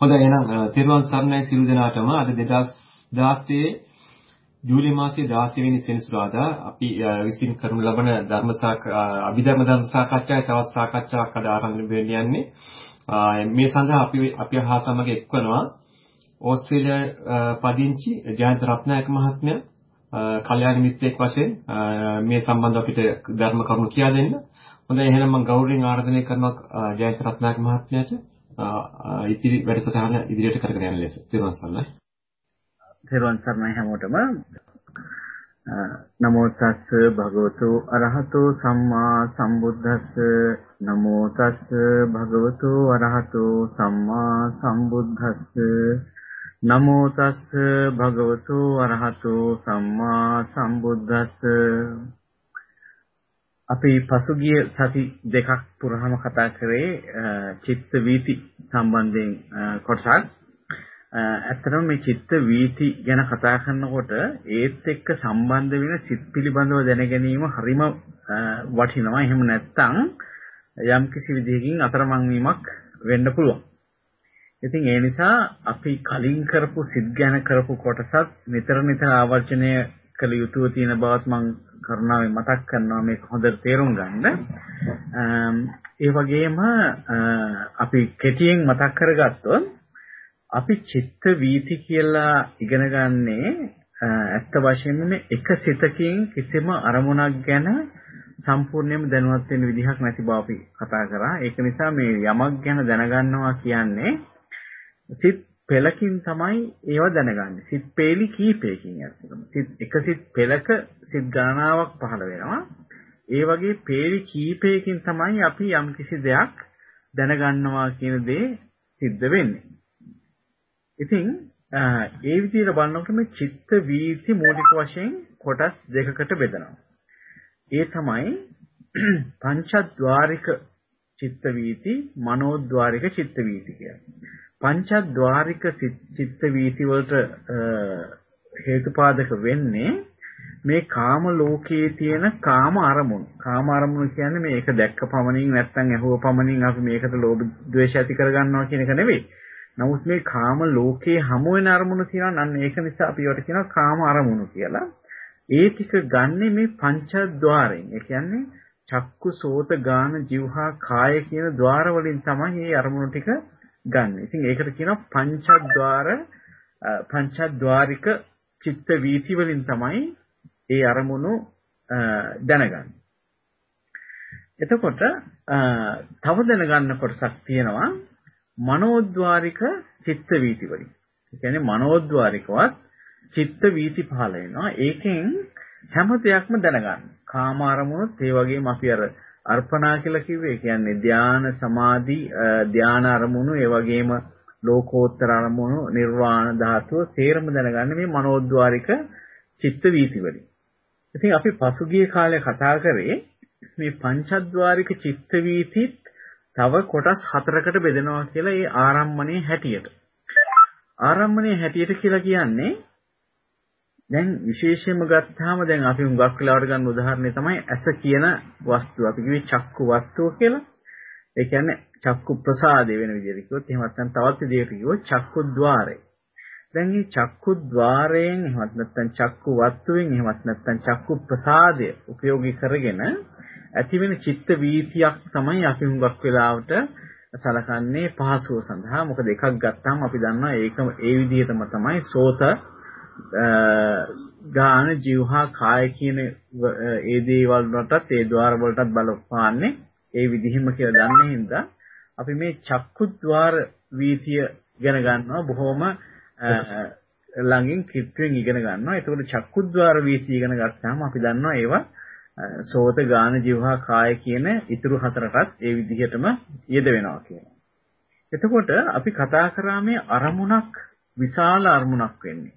හොඳයි එහෙනම් තිරුවන් සරණයි සිළු දෙනාටම අද 2016 ජූලි මාසයේ 16 වෙනි සෙනසුරාදා අපි විසින් කරනු ලබන ධර්ම අභිධර්ම ධර්ම සාකච්ඡාවේ තවත් සාකච්ඡාවක් අද ආරම්භ වෙන්න යන්නේ. මේ සඳහා අපි අපි හා සමග එක්වනවා ඕස්ට්‍රේලියා පදිංචි ජයන්ත රත්නායක මහත්මයා කල්යාණ මිත්‍රයෙක් වශයෙන් මේ සම්බන්ධව අපිට ධර්ම කරුණු කියා දෙන්න. හොඳයි එහෙනම් මම ගෞරවයෙන් ආරාධනය කරනවා ජයන්ත රත්නායක මහත්මයාට ඉතිරි වැඩසටහන ඉදිරියට කරගෙන යන ලෙස. ත්වන් සරණයි. ත්වන් සරණයි හැමෝටම. නමෝ තස්ස භගවතු අරහතෝ සම්මා සම්බුද්දස්ස නමෝ තස්ස භගවතු අරහතෝ සම්මා සම්බුද්දස්ස නමෝ තස්ස භගවතු අරහතෝ සම්මා සම්බුද්දස්ස අපි පසුගිය සති දෙකක් පුරාම කතා කරේ චිත්ත වීති සම්බන්ධයෙන් කොටසක්. ඇත්තටම මේ චිත්ත වීති ගැන කතා කරනකොට ඒත් එක්ක සම්බන්ධ වෙන සිත් පිළිබඳව දැන ගැනීම හරිම වටිනවා. එහෙම නැත්නම් යම්කිසි විදිහකින් අතරමං වීමක් වෙන්න පුළුවන්. ඉතින් ඒ නිසා අපි කලින් කරපු සිත් ගැන කරපු කොටසත් නිතර නිතර ආවර්ජනය කළ යුතුව තියෙන බවත් මම කරුණාවෙන් මතක් කරනවා මේක හොඳට තේරුම් ගන්න. ඒ වගේම අපි කෙටියෙන් මතක් කරගත්තොත් අපි චිත්ත වීති කියලා ඉගෙන ගන්නේ ඇත්ත වශයෙන්ම එක සිතකින් කිසිම අරමුණක් ගැන සම්පූර්ණයෙන්ම දැනුවත් වෙන්න විදිහක් නැති බව අපි කතා කරා. ඒක නිසා මේ යමක් ගැන දැනගන්නවා කියන්නේ සිත් පෙළකින් තමයි ඒව දැනගන්නේ. සිත් පේලි කීපයකින් ඇත්තටම. සිත් එක සිත් පෙළක සිත් ගණනාවක් පහළ වෙනවා. ඒ වගේ පේලි කීපයකින් තමයි අපි යම්කිසි දෙයක් දැනගන්නවා කියන දේ සිද්ධ වෙන්නේ. ඉතින් ඒ විදිහට බලනකොට මේ චිත්ත වීති මූලික වශයෙන් කොටස් දෙකකට බෙදනවා. ඒ තමයි පංචද්වාරික චිත්ත වීති, මනෝද්වාරික චිත්ත වීති කියන්නේ. පංචද්වාරික චිත්ත වීති වලට හේතුපාදක වෙන්නේ මේ කාම ලෝකයේ තියෙන කාම අරමුණු. කාම අරමුණු කියන්නේ මේ එක දැක්ක පමණින් නැත්නම් ඇහුව පමණින් අපි මේකට ලෝභ ද්වේෂ ඇති කරගන්නවා කියන එක නෙවෙයි. නමුත් මේ කාම ලෝකයේ හමු වෙන අරමුණු තියෙනවා නම් ඒක නිසා අපි ඒවට කියනවා කාම අරමුණු කියලා. ඒ ටික ගන්නෙ මේ පංචද්වාරයෙන්. ඒ කියන්නේ චක්කු සෝත ගාන જીවහා කාය කියන ద్వාර වලින් තමයි මේ අරමුණු ටික ගන්න. ඉතින් ඒකට කියනවා පංචද්වාර පංචද්වාරික චිත්ත වීති වලින් තමයි ඒ අරමුණු දැනගන්නේ. එතකොට තව දැනගන්න කොටසක් තියෙනවා මනෝද්වාරික චිත්ත වීති වලින්. ඒ කියන්නේ මනෝද්වාරිකවත් චිත්ත වීති පහළ වෙනවා. ඒකෙන් හැම දෙයක්ම දැනගන්න. කාම අරමුණුත් ඒ වගේම අපි අර අර්පණා කියලා කිව්වේ කියන්නේ ධාන සමාධි ධාන අරමුණු ඒ වගේම ලෝකෝත්තර අරමුණු නිර්වාණ ධාතුව තේරම දැනගන්න මේ මනෝද්වාරික චිත්ත වීති වලින්. ඉතින් අපි පසුගිය කාලේ කතා කරේ මේ පංචද්වාරික චිත්ත වීතිත් තව කොටස් හතරකට බෙදෙනවා කියලා ඒ ආරම්මණයේ හැටියට. ආරම්මණයේ හැටියට කියලා කියන්නේ දැන් විශේෂයෙන්ම ගත්තාම දැන් අපි හුඟක් වෙලාවට ගන්න උදාහරණය තමයි ඇස කියන වස්තුව. අපි කිව්වේ චක්කු වස්තුව කියලා. ඒ කියන්නේ චක්කු ප්‍රසාදේ වෙන විදිහට කිව්වොත් එහෙම නැත්නම් තවත් විදිහකට කිව්වොත් චක්කු ద్వාරය. දැන් මේ චක්කු ద్వාරයෙන් එහෙමත් නැත්නම් චක්කු වස්තුවෙන් එහෙමත් නැත්නම් චක්කු ප්‍රසාදය උපයෝගී කරගෙන ඇති වෙන චිත්ත වීතියක් තමයි අපි හුඟක් වෙලාවට සලකන්නේ පහසුව සඳහා. මොකද එකක් ගත්තාම අපි දන්නවා ඒකම ඒ විදිහටම තමයි සෝත ගාන ජීවහා කාය කියන ඒ දේවල් වලටත් ඒ ద్వාර වලටත් බලපාන්නේ ඒ විදිහම කියලා දන්න හින්දා අපි මේ චක්කු ద్వාර වීතිය ඉගෙන ගන්නවා බොහොම ළඟින් කිත්වෙන් ඉගෙන ගන්නවා. ඒකෝට චක්කු ద్వාර වීතිය ඉගෙන ගත්තාම අපි දන්නවා ඒවා සෝත ගාන ජීවහා කාය කියන ඉතුරු හතරටත් ඒ විදිහටම යෙද වෙනවා කියලා. එතකොට අපි කතා කරා මේ අරමුණක් විශාල අරමුණක් වෙන්නේ.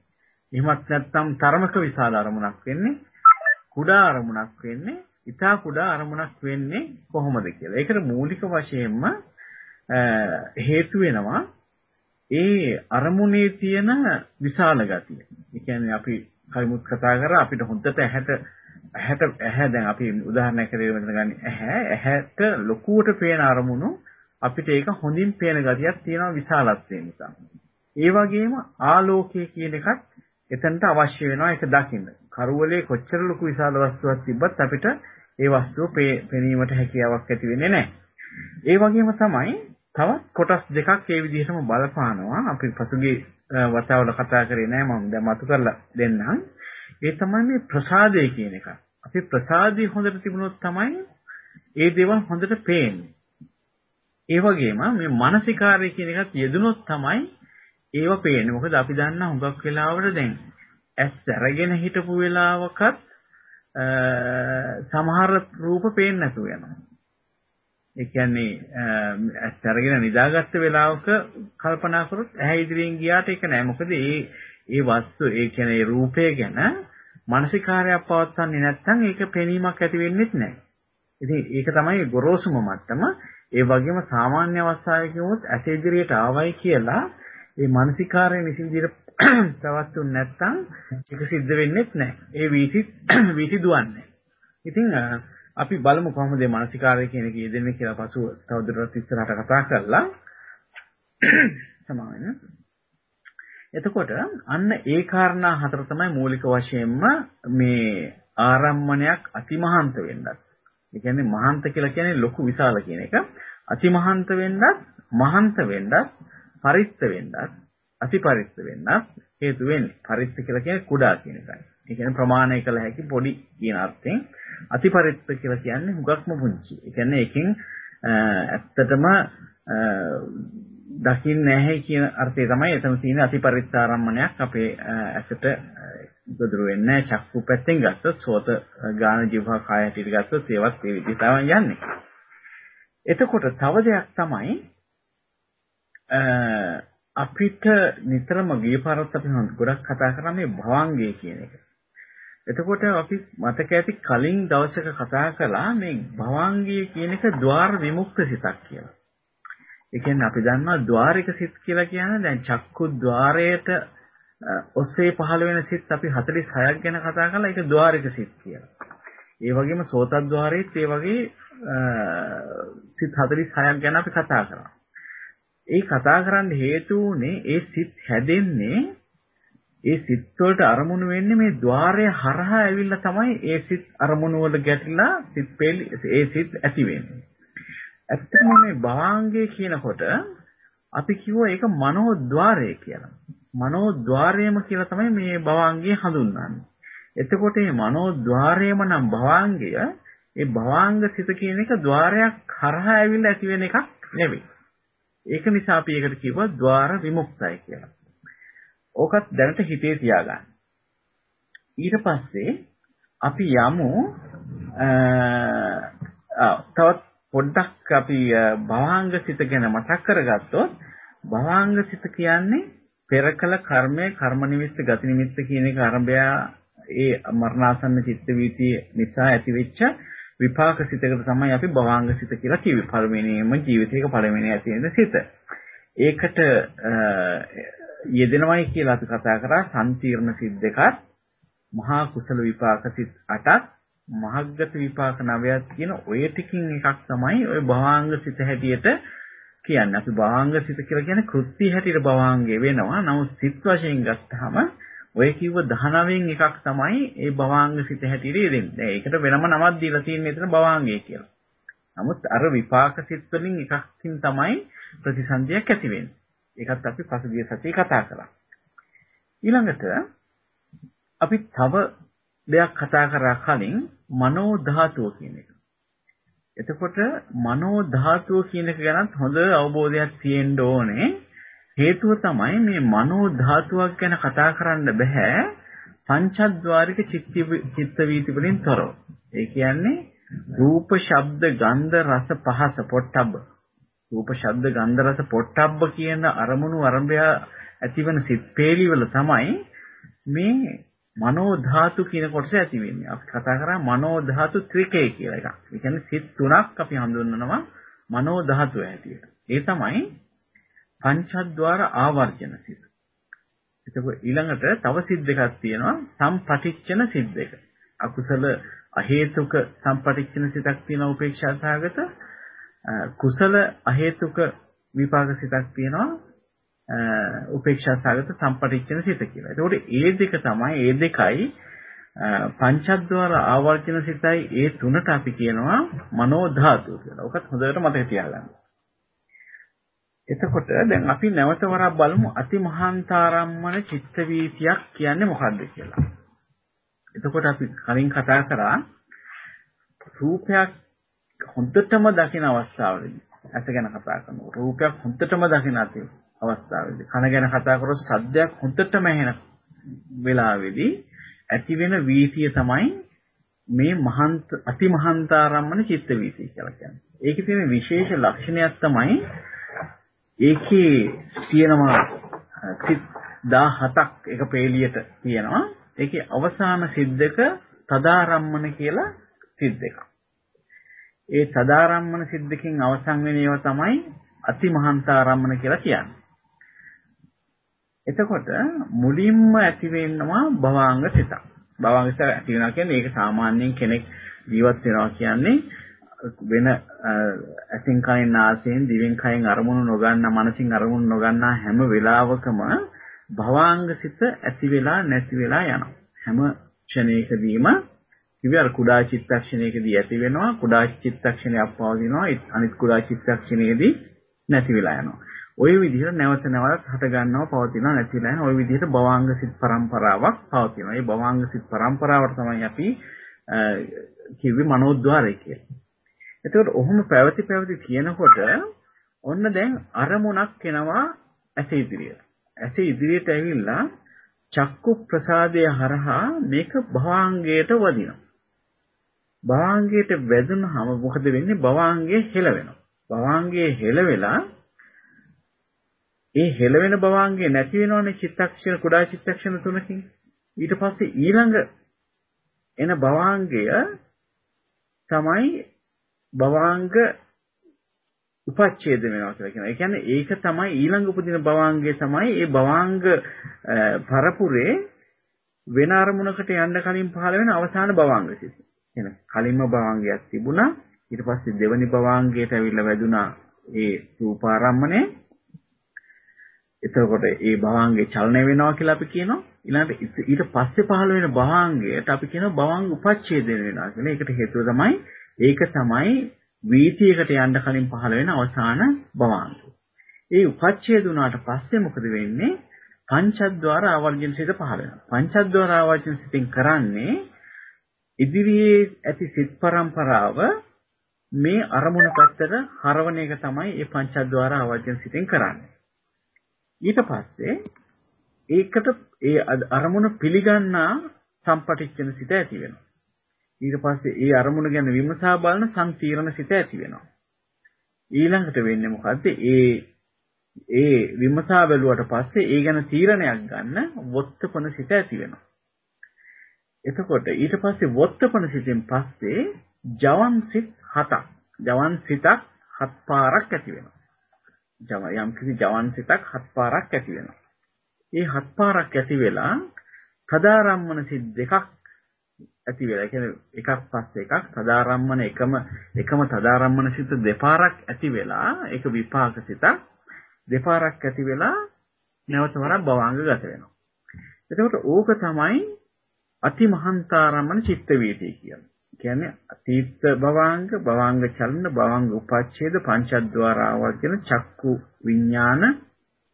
එහෙමත් නැත්නම් තරමක විශාල අරමුණක් වෙන්නේ කුඩා අරමුණක් වෙන්නේ ඊටා කුඩා අරමුණක් වෙන්නේ කොහොමද කියලා. ඒකට මූලික වශයෙන්ම හේතු වෙනවා ඒ අරමුණේ තියෙන විශාල ගතිය. ඒ කියන්නේ අපි කලිමුත් කතා කරා අපිට හොඳට ඇහැට ඇහැට ඇහැ දැන් අපි උදාහරණයක් විදිහට මෙතන ගන්න ඇහැ ඇහැට ලොකුවට පේන අරමුණු අපිට ඒක හොඳින් පේන ගතියක් තියෙනවා විශාලත්වය නිසා. ඒ වගේම ආලෝකය කියන එකත් එතනට අවශ්‍ය වෙනවා ඒක දකින්න. කරුවලේ කොච්චර ලොකු විශාල වස්තුවක් තිබ්බත් අපිට ඒ වස්තුව පෙනීමට හැකියාවක් ඇති වෙන්නේ නැහැ. ඒ වගේම තමයි තවත් කොටස් දෙකක් ඒ විදිහටම බලපානවා. අපි පසුගිය වතාවල කතා කරේ නෑ මම දැන් මතු කරලා දෙන්නම්. ඒ තමයි මේ ප්‍රසාදය කියන එක. අපි ප්‍රසාදී හොඳට තිබුණොත් තමයි ඒ දේවල් හොඳට පේන්නේ. ඒ වගේම මේ මානසිකාරය කියන එකත් යෙදුනොත් තමයි ඒව පේන්නේ. මොකද අපි දන්නා හුඟක් වෙලාවට දැන් ඇස් අරගෙන හිටපු වෙලාවකත් සමහර රූප පේන්නේ නැතුව යනවා. ඒ කියන්නේ ඇස් අරගෙන නිදාගත්ත වෙලාවක කල්පනා කරොත් ඇහැ ඉදිරියෙන් ගියාට ඒක නෑ. මොකද ඒ ඒ වස්තු ඒ කියන්නේ රූපය ගැන මානසිකාරයක් පවත්වන්නේ නැත්නම් ඒක පෙනීමක් ඇති වෙන්නේ නැහැ. ඉතින් ඒක තමයි ගොරෝසුම මට්ටම. ඒ වගේම සාමාන්‍ය අවස්ථාවේ කිව්වොත් ඇස ඉදිරියට ආවයි කියලා ඒ මානසිකාරය නිසින්දිර පවත්තුන් නැත්නම් ඒක සිද්ධ වෙන්නේ නැහැ. ඒ වීසි වීසි දුවන්නේ. ඉතින් අපි බලමු කොහොමද මේ මානසිකාරය කියන එක යෙදෙන්නේ කියලා පසුව තවදුරටත් ඉස්සරහට කතා කරලා සමාවෙන්න. එතකොට අන්න ඒ කාරණා හතර තමයි මූලික වශයෙන්ම මේ ආරම්මණයක් අතිමහාන්ත වෙන්නත්. ඒ කියන්නේ මහාන්ත කියලා කියන්නේ ලොකු විශාල කියන එක. අතිමහාන්ත වෙන්නත්, මහාන්ත වෙන්නත්, පරිත්ත වෙන්නත්, අතිපරිත්ත වෙන්නත් හේතු වෙන්නේ. පරිත්ත කියලා කියන්නේ කුඩා කියන එකයි. ඒ කියන්නේ ප්‍රමාණය කළ හැකි පොඩි කියන අර්ථයෙන් අතිපරිත්ත කියලා කියන්නේ හුඟක්ම පුංචි. ඒ කියන්නේ එකෙන් ඇත්තටම දකින්න නැහැ කියන අර්ථය තමයි එතන තියෙන අතිපරිත්තාරම්මණයක් අපේ ඇසට ගොදුරු වෙන්නේ චක්කු පැත්තෙන් ගත්තොත් සෝත ගාන ජීවහා කාය හැටියට ගත්තොත් ඒවත් ඒ විදිහට තමයි යන්නේ. එතකොට තව දෙයක් තමයි අපිට නිතරම ගිය පාරත් අපි ගොඩක් කතා කරා මේ භවංගය කියන එක. එතකොට අපි මතක ඇති කලින් දවසක කතා කළා මේ භවංගය කියන එක ద్వාර විමුක්ත සිතක් කියලා. ඒ කියන්නේ අපි දන්නවා ద్వාරික සිත් කියලා කියන්නේ දැන් චක්කු ద్వාරයට ඔස්සේ පහළ වෙන සිත් අපි 46ක් ගැන කතා කළා ඒක ద్వාරික සිත් කියලා. ඒ වගේම සෝතද්්වාරයේත් ඒ වගේ සිත් 46ක් ගැන අපි කතා කරා. ඒ කතා කරන්න හේතු උනේ ඒ සිත් හැදෙන්නේ ඒ සිත් වලට අරමුණු වෙන්නේ මේ ద్వාරය හරහා ඇවිල්ලා තමයි ඒ සිත් අරමුණු වල ගැටිලා සිත් පෙළි ඒ සිත් ඇති වෙන්නේ. ඇත්තම මේ භාංගය කියනකොට අපි කිව්වා ඒක මනෝ ద్వාරය කියලා. මනෝ ద్వාරයම කියලා තමයි මේ භවංගය හඳුන්වන්නේ. එතකොට මේ මනෝ ద్వාරයම නම් භවංගය ඒ භවංග සිත කියන එක ద్వාරයක් හරහා ඇවිල්ලා ඇති වෙන එකක් නෙවෙයි. ඒක නිසා අපි ඒකට කිව්වා ద్వාර විමුක්තයි කියලා. ඕකත් දැනට හිතේ තියාගන්න. ඊට පස්සේ අපි යමු තවත් පොඩ්ඩක් අපි භවාංග සිත ගැන මතක් කරගත්තොත් භවාංග සිත කියන්නේ පෙර කළ කර්මය කර්ම නිමිත්ත ගති නිමිත්ත කියන එක ආරම්භය ඒ මරණාසන්න චිත්ත වීතිය නිසා ඇතිවෙච්ච විපාක සිතකට තමයි අපි භවාංග සිත කියලා කිව්වේ. පළවෙනිම ජීවිතයක පළවෙනි ඇති වෙන සිත. ඒකට යෙදෙනවයි කියලා අපි කතා කරා සම්තිර්ණ සිත් දෙකක් මහා කුසල විපාක සිත් 8ක් මහග්ගත විපාක 9ක් කියන ඔය ටිකින් එකක් තමයි ඔය භවාංග සිත හැටියට කියන්නේ. අපි භවාංග සිත කියලා කියන්නේ කෘත්‍ය හැටියට භවාංගේ වෙනවා. නමුත් සිත් වශයෙන් ගත්තාම ඔය කිව්ව 19න් එකක් තමයි ඒ භවාංග සිත හැටියට යෙදෙන්නේ. ඒකට වෙනම නමක් දීලා තියෙන එතන භවාංගය කියලා. නමුත් අර විපාක සිත් වලින් එකකින් තමයි ප්‍රතිසන්දියක් ඇති වෙන්නේ. ඒකත් අපි පසුගිය සතියේ කතා කළා. ඊළඟට අපි තව දෙයක් කතා කරා කලින් මනෝ ධාතුව කියන එක. එතකොට මනෝ ධාතුව කියන එක ගැනත් හොඳ අවබෝධයක් තියෙන්න ඕනේ. හේතුව තමයි මේ මනෝ ධාතුවක් ගැන කතා කරන්න බෑ පංචද්වාරික චිත්ත වීති වලින් තොරව. ඒ කියන්නේ රූප, ශබ්ද, ගන්ධ, රස, පහස, පොට්ටබ්බ. රූප, ශබ්ද, ගන්ධ, රස, පොට්ටබ්බ කියන අරමුණු අරඹය ඇතිවන සිත් පේලිවල තමයි මේ මනෝ ධාතු කියන කොටස ඇති වෙන්නේ. අපි කතා කරා මනෝ ධාතු ත්‍රිකය කියලා එකක්. ඒ කියන්නේ සිත් තුනක් අපි හඳුන්වනවා මනෝ ධාතුව හැටියට. ඒ තමයි පංචද්වාර ආවර්ජන සිත්. එතකොට ඊළඟට තව සිත් දෙකක් තියෙනවා සම්පටිච්ඡන සිත් දෙක. අකුසල අහේතුක සම්පටිච්ඡන සිතක් තියෙනවා උපේක්ෂා සහගත කුසල අහේතුක විපාක සිතක් තියෙනවා උපේක්ෂා සාගත සම්පටිච්ඡන සිත කියලා. ඒකෝට ඒ දෙක තමයි ඒ දෙකයි පංචද්වාර ආවර්ජන සිතයි ඒ තුනට අපි කියනවා මනෝ ධාතු කියලා. ඔකත් හොඳට මතක තියාගන්න. එතකොට දැන් අපි නැවත වරක් බලමු අතිමහාන්තාරම්මන චිත්ත වීතියක් කියන්නේ මොකක්ද කියලා. එතකොට අපි කලින් කතා කරා රූපයක් හොඳටම දකින අවස්ථාවේදී ඇස ගැන කතා කරනවා. රූපයක් හොඳටම දකින අවස්ථාවේදී කන ගැන කතා කරොත් සද්දයක් හොඳටම ඇහෙන වෙලාවේදී ඇති වෙන වීතිය තමයි මේ මහන්ත අතිමහන්තාරම්මන චිත්ත වීතිය කියලා කියන්නේ. ඒකේ තියෙන විශේෂ ලක්ෂණයක් තමයි ඒකේ තියෙනවා සිත් 17ක් එක පේලියට තියෙනවා. ඒකේ අවසාන සිද්දක තදාරම්මන කියලා සිද්ද එකක්. ඒ තදාරම්මන සිද්දකින් අවසන් වෙන ඒවා තමයි අතිමහන්තාරම්මන කියලා කියන්නේ. එතකොට මුලින්ම ඇති වෙනවා භවාංග සිතක්. භවාංග සිත ඇති වෙනවා කියන්නේ ඒක සාමාන්‍යයෙන් කෙනෙක් ජීවත් වෙනවා කියන්නේ වෙන ඇසින් කයින් නාසයෙන් දිවෙන් කයින් අරමුණු නොගන්නා මනසින් අරමුණු නොගන්නා හැම වෙලාවකම භවාංග සිත ඇති වෙලා නැති වෙලා යනවා. හැම ක්ෂණයකදීම කිව්වේ අර කුඩා චිත්තක්ෂණයකදී ඇති වෙනවා කුඩා චිත්තක්ෂණයක් පවතිනවා අනිත් කුඩා චිත්තක්ෂණයේදී නැති වෙලා යනවා. ওই විදිහට නැවත නැවත හට ගන්නව පවතිනවා නැතිලා යන ওই විදිහට භවාංග සිත් පරම්පරාවක් පවතිනවා. මේ භවාංග සිත් පරම්පරාවට තමයි අපි කිව්වේ මනෝද්වාරය කියලා. එතකොට ඔහොම පැවති පැවති කියනකොට ඔන්න දැන් අරමුණක් එනවා ඇස ඉදිරියට. ඇස ඉදිරියට ඇවිල්ලා චක්කු ප්‍රසාදය හරහා මේක භවාංගයට වදිනවා. භවාංගයට වැදුනහම මොකද වෙන්නේ? භවාංගය හෙල වෙනවා. භවාංගයේ හෙල වෙලා ඒ හෙළවෙන භවාංගේ නැති වෙනවනේ චිත්තක්ෂණ කුඩා චිත්තක්ෂණ තුනකින්. ඊට පස්සේ ඊළඟ එන භවාංගය තමයි භවාංග උපච්ඡේද වෙනවා කියලා කියනවා. ඒ කියන්නේ ඒක තමයි ඊළඟ උපදින භවාංගය තමයි ඒ භවාංග පරපුරේ වෙන අරමුණකට යන්න කලින් පහළ වෙන අවසාන භවාංග සිත. එන කලින්ම භවාංගයක් තිබුණා ඊට පස්සේ දෙවනි භවාංගයට ඇවිල්ලා වැදුනා ඒ රූපාරම්මණය එතකොට ඒ භවංගේ චලනය වෙනවා කියලා අපි කියනවා. ඊළඟට ඊට පස්සේ පහළ වෙන භවංගයට අපි කියනවා භවංග උපච්ඡේදනය වෙනවා කියලා. ඒකට හේතුව තමයි ඒක තමයි වීතියකට යන්න කලින් පහළ වෙන අවසාන භවංගය. ඒ උපච්ඡේද වුණාට පස්සේ මොකද වෙන්නේ? පංචද්වාර ආවර්ජන සිත පහළ වෙනවා. පංචද්වාර ආවර්ජන සිතෙන් කරන්නේ ඉදිරියේ ඇති සිත් පරම්පරාව මේ අරමුණ පැත්තට හරවන එක තමයි මේ පංචද්වාර ආවර්ජන සිතෙන් කරන්නේ. ඊට පස්සේ ඒකට ඒ අරමුණ පිළිගන්නා සම්පටිච්ඡන සිත ඇති වෙනවා. ඊට පස්සේ ඒ අරමුණ ගැන විමසා බලන සංකීර්ණ සිත ඇති වෙනවා. ඊළඟට වෙන්නේ මොකද්ද? ඒ ඒ විමසා බැලුවට පස්සේ ඒ ගැන තීරණයක් ගන්න වොත්තපන සිත ඇති වෙනවා. එතකොට ඊට පස්සේ වොත්තපන සිතෙන් පස්සේ ජවන් සිත් හතක් ජවන් සිතක් හත් පාරක් ඇති වෙනවා. යම් කිසි ජවන් සිතක් හත් පාරක් ඇති වෙනවා. ඒ හත් පාරක් ඇති වෙලා තදාරම්මන සිත් දෙකක් ඇති වෙලා. ඒ කියන්නේ එකක් පස්සේ එකක් තදාරම්මන එකම එකම තදාරම්මන සිත් දෙපාරක් ඇති වෙලා ඒක විපාක සිතක් දෙපාරක් ඇති වෙලා නැවත වරක් භවංග ගත වෙනවා. එතකොට ඕක තමයි අතිමහන්තාරම්මන චිත්ත වීතිය කියන්නේ. කියන්නේ අතීත භවාංග භවාංග චලන භවාංග උපච්ඡේද පංචද්වාර ආවර්ජන චක්කු විඥාන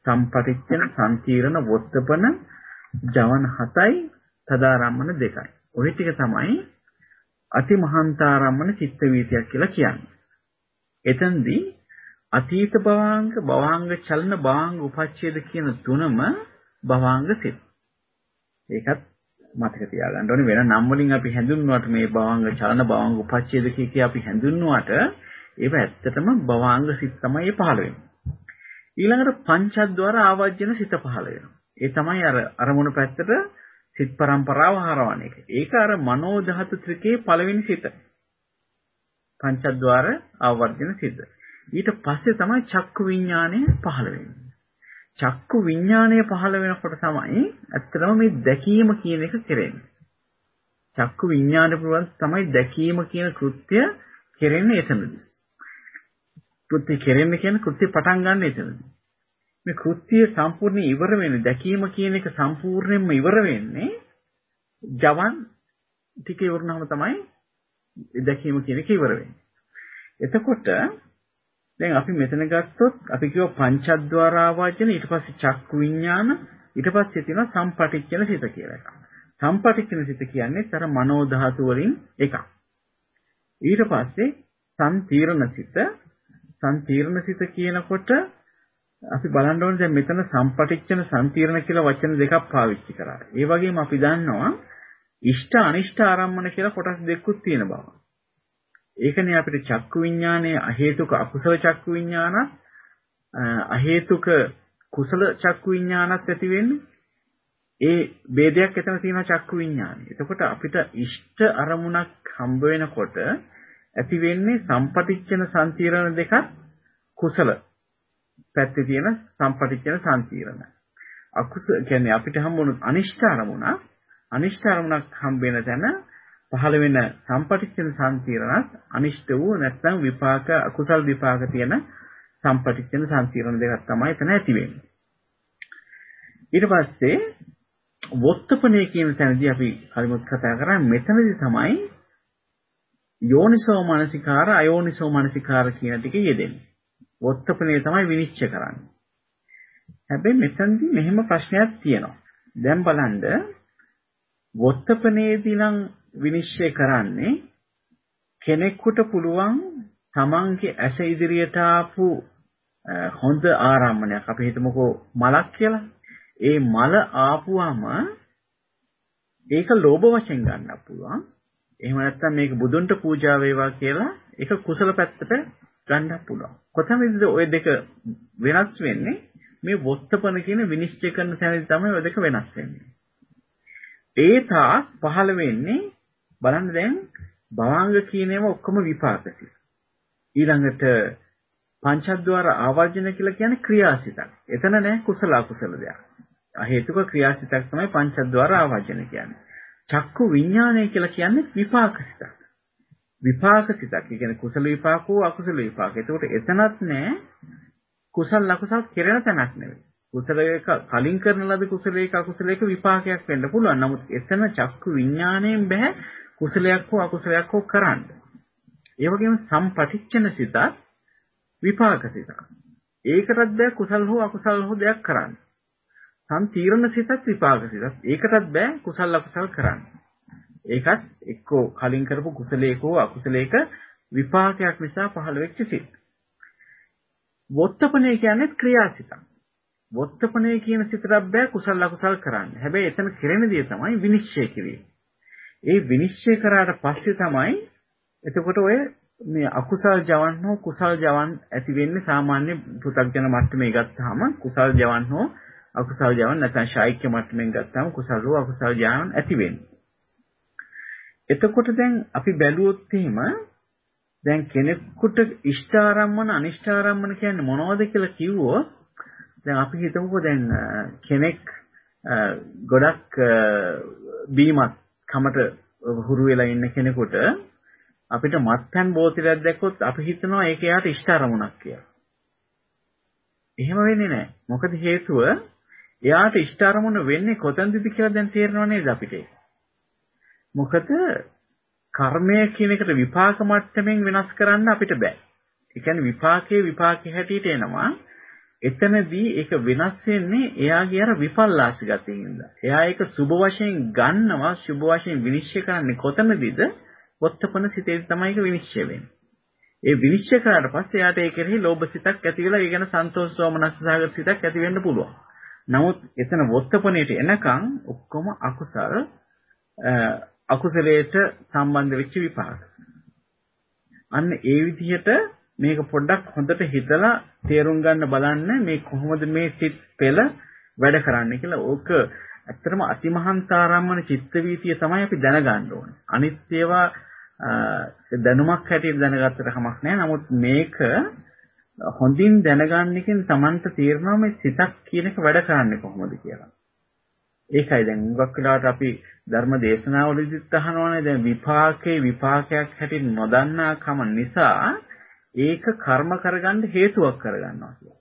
සම්පටිච්ඡන සංකීර්ණ වොත්තපන ජවන 7යි තදාරම්මන 2යි. ඔය ටික තමයි අතිමහන්තාරම්මන චිත්ත වීතියක් කියලා කියන්නේ. එතෙන්දී අතීත භවාංග භවාංග චලන භවාංග උපච්ඡේද කියන තුනම භවාංග සිත්. ඒකත් මතක තියාගන්න ඕනේ වෙන නම් වලින් අපි හැඳුන්වුවාට මේ භවංග චලන භවංග උපච්ඡේද කිය අපි හැඳුන්වුවාට ඒව ඇත්තටම භවංග සිත් තමයි පහළ වෙන්නේ. ඊළඟට පංචද්වාර ආවර්ජන සිත පහළ වෙනවා. ඒ තමයි අර අරමුණු පැත්තට සිත් પરම්පරාව හරවන එක. ඒක අර මනෝ ධාතු ත්‍රිකේ පළවෙනි සිත. පංචද්වාර ආවර්ජන සිත. ඊට පස්සේ තමයි චක්කු විඥානය පහළ වෙන්නේ. චක්කු විඥාණය පහළ වෙනකොට තමයි ඇත්තටම මේ දැකීම කියන එක කෙරෙන්නේ. චක්කු විඥාන පුරවන් තමයි දැකීම කියන කෘත්‍ය කෙරෙන්නේ එතනදී. කෘත්‍ය කෙරෙන්න කියන්නේ කෘත්‍ය පටන් ගන්න එතනදී. මේ කෘත්‍ය සම්පූර්ණ ඉවර වෙන්නේ දැකීම කියන එක සම්පූර්ණයෙන්ම ඉවර වෙන්නේ ජවන් ටික ඉවරනම තමයි දැකීම කියන එක ඉවර වෙන්නේ. එතකොට දැන් අපි මෙතන ගත්තොත් අපි කියව පංචද්වාර ආවාජන ඊට පස්සේ චක්කු විඥාන ඊට පස්සේ තියෙනවා සම්පටිච්ඡන සිත කියලා එකක්. සම්පටිච්ඡන සිත කියන්නේ තර මනෝ ධාතු වලින් එකක්. ඊට පස්සේ සම්තීර්ණ සිත සම්තීර්ණ සිත කියනකොට අපි බලන්න ඕනේ දැන් මෙතන සම්පටිච්ඡන සම්තීර්ණ කියලා වචන දෙකක් පාවිච්චි කරා. ඒ වගේම අපි දන්නවා ඉෂ්ට අනිෂ්ට ආරම්මන කියලා කොටස් දෙකකුත් තියෙන බව. ඒකනේ අපිට චක්කු විඥානයේ අහේතුක අකුසල චක්කු විඥාන අහේතුක කුසල චක්කු විඥානත් ඇති වෙන්නේ. ඒ ભેදයක් එතන තියෙනවා චක්කු විඥානේ. එතකොට අපිට ඉෂ්ට අරමුණක් හම්බ වෙනකොට ඇති වෙන්නේ සම්පටිච්ඡන සම්තිරණ දෙකක් කුසල පැත්තේ තියෙන සම්පටිච්ඡන සම්තිරණ. අකුස කියන්නේ අපිට හම්බුණු අනිෂ්ඨ අරමුණ අනිෂ්ඨ අරමුණක් හම්බ වෙන තැන පහළ වෙන සම්පටිච්ඡන සම්තිරණත් අනිෂ්ඨ වූ නැත්නම් විපාක අකුසල් විපාක තියෙන සම්පටිච්ඡන සම්තිරණ දෙකක් තමයි එතන ඇති වෙන්නේ. ඊට පස්සේ වොත්තපනේ කියන තැනදී අපි කලිමුත් කතා කරා මෙතනදී තමයි යෝනිසෝ මනසිකාර අයෝනිසෝ මනසිකාර කියන ටික යෙදෙන්නේ. වොත්තපනේ තමයි විනිශ්චය කරන්නේ. හැබැයි මෙතනදී මෙහෙම ප්‍රශ්නයක් තියෙනවා. දැන් බලන්න වොත්තපනේදී නම් විනිශ්චය කරන්නේ කෙනෙකුට පුළුවන් තමන්ගේ ඇස ඉදිරියට ආපු හොඳ ආරම්මණයක් අපි හිතමුකෝ මලක් කියලා. ඒ මල ආපුවම ඒක ලෝභ වශයෙන් ගන්නත් පුළුවන්. එහෙම නැත්නම් මේක බුදුන්ට පූජා වේවා කියලා ඒක කුසල පැත්තට ගන්නත් පුළුවන්. කොතනද ওই දෙක වෙනස් වෙන්නේ? මේ වොත්තපන කියන විනිශ්චය කරන තැනදී තමයි ওই දෙක වෙනස් වෙන්නේ. ඒ තා පහළ වෙන්නේ බලන්න දැන් භවංග කියන ඒවා ඔක්කොම විපාකසිත. ඊළඟට පංචද්වාර ආවර්ජන කියලා කියන්නේ ක්‍රියාසිතක්. එතන නෑ කුසල අකුසල දෙයක්. හේතුක ක්‍රියාසිතක් තමයි පංචද්වාර ආවර්ජන කියන්නේ. චක්කු විඥානය කියලා කියන්නේ විපාකසිතක්. විපාකසිතක්. ඒ කියන්නේ කුසල විපාකෝ අකුසල විපාක. ඒකට එතනත් නෑ කුසල අකුසල කෙරෙන තැනක් නෙවෙයි. කුසලයක කලින් කරන ලද කුසලයක අකුසලයක විපාකයක් වෙන්න පුළුවන්. නමුත් එතන චක්කු විඥාණයෙන් බෑ කුසලයක් හෝ අකුසලයක් හෝ කරන්න. ඒ වගේම සම්පටිච්ඡන සිතත් විපාක සිතක්. ඒකටත් බෑ කුසල හෝ අකුසල හෝ දෙයක් කරන්න. සම්තීර්ණ සිතත් විපාක සිතත්. ඒකටත් බෑ කුසල අකුසල කරන්න. ඒකත් එක්කෝ කලින් කරපු කුසලයක හෝ අකුසලයක විපාකයක් නිසා පහළ වෙච්ච සිත්. වොත්තපනේ කියන්නේ ක්‍රියාසිතක්. වොත්තපනේ කියන සිතට බෑ කුසල අකුසල කරන්න. හැබැයි එතන කෙරෙන දේ තමයි විනිශ්චය කිරීම. ඒ විනිශ්චය කරාට පස්සේ තමයි එතකොට ඔය මේ අකුසල් ජවන් හෝ කුසල් ජවන් ඇති වෙන්නේ සාමාන්‍ය පෘථග්ජන මට්ටමේ ගත්තාම කුසල් ජවන් හෝ අකුසල් ජවන් නැත්නම් ශායික්‍ය මට්ටමින් ගත්තාම කුසල හෝ අකුසල් ජවන් ඇති වෙන්නේ. එතකොට දැන් අපි බැලුවොත් එහෙම දැන් කෙනෙකුට ඉෂ්ඨාරම්මන අනිෂ්ඨාරම්මන කියන්නේ මොනවද කියලා කිව්වොත් දැන් අපි හිතමුකෝ දැන් කෙනෙක් ගොඩක් බීමත් කමට හුරු වෙලා ඉන්න කෙනෙකුට අපිට මත්පැන් බෝතලයක් දැක්කොත් අපි හිතනවා ඒක යාට ඉෂ්ට අරමුණක් කියලා. එහෙම වෙන්නේ නැහැ. මොකද හේතුව එයාට ඉෂ්ට අරමුණ වෙන්නේ කොතනදද කියලා දැන් තේරෙනව නේද අපිට? මොකද කර්මය කියන එකට විපාක මට්ටමින් වෙනස් කරන්න අපිට බෑ. ඒ කියන්නේ විපාකයේ විපාකයේ හැටියට එනවා. එතනදී ඒක වෙනස් වෙන්නේ එයාගේ අර විපල්ලාස ගතියින්ද. එයා ඒක සුබ වශයෙන් ගන්නවා සුබ වශයෙන් විනිශ්චය කරන්නේ කොතනදීද? වොත්තපන සිතේ තමයි ඒක විනිශ්චය වෙන්නේ. ඒ විනිශ්චය කරාට පස්සේ එයාට ඒ කෙරෙහි ලෝභ සිතක් ඇති වෙලා ඒ ගැන සන්තෝෂ සෝමනස්ස සහගත සිතක් ඇති වෙන්න පුළුවන්. නමුත් එතන වොත්තපනේට එනකන් ඔක්කොම අකුසල අකුසලයට සම්බන්ධ වෙච්ච විපාක. අන්න ඒ විදිහට මේක පොඩ්ඩක් හොඳට හිතලා තේරුම් ගන්න බලන්න මේ කොහොමද මේ සිත් පෙළ වැඩ කරන්නේ කියලා. ඕක ඇත්තටම අතිමහන්තාරම්මන චිත්ත වීතිය තමයි අපි දැනගන්න ඕනේ. අනිත් ඒවා දැනුමක් හැටියට දැනගත්තට කමක් නැහැ. නමුත් මේක හොඳින් දැනගන්න එකෙන් Tamanට තේරෙනවා මේ සිතක් කියන එක වැඩ කරන්නේ කොහොමද කියලා. ඒකයි දැන් හුඟක් වෙලාවට අපි ධර්ම දේශනාවලදීත් අහනවානේ දැන් විපාකේ විපාකයක් හැටියට නොදන්නා කම නිසා ඒක කර්ම කරගන්න හේතුවක් කරගන්නවා කියලා.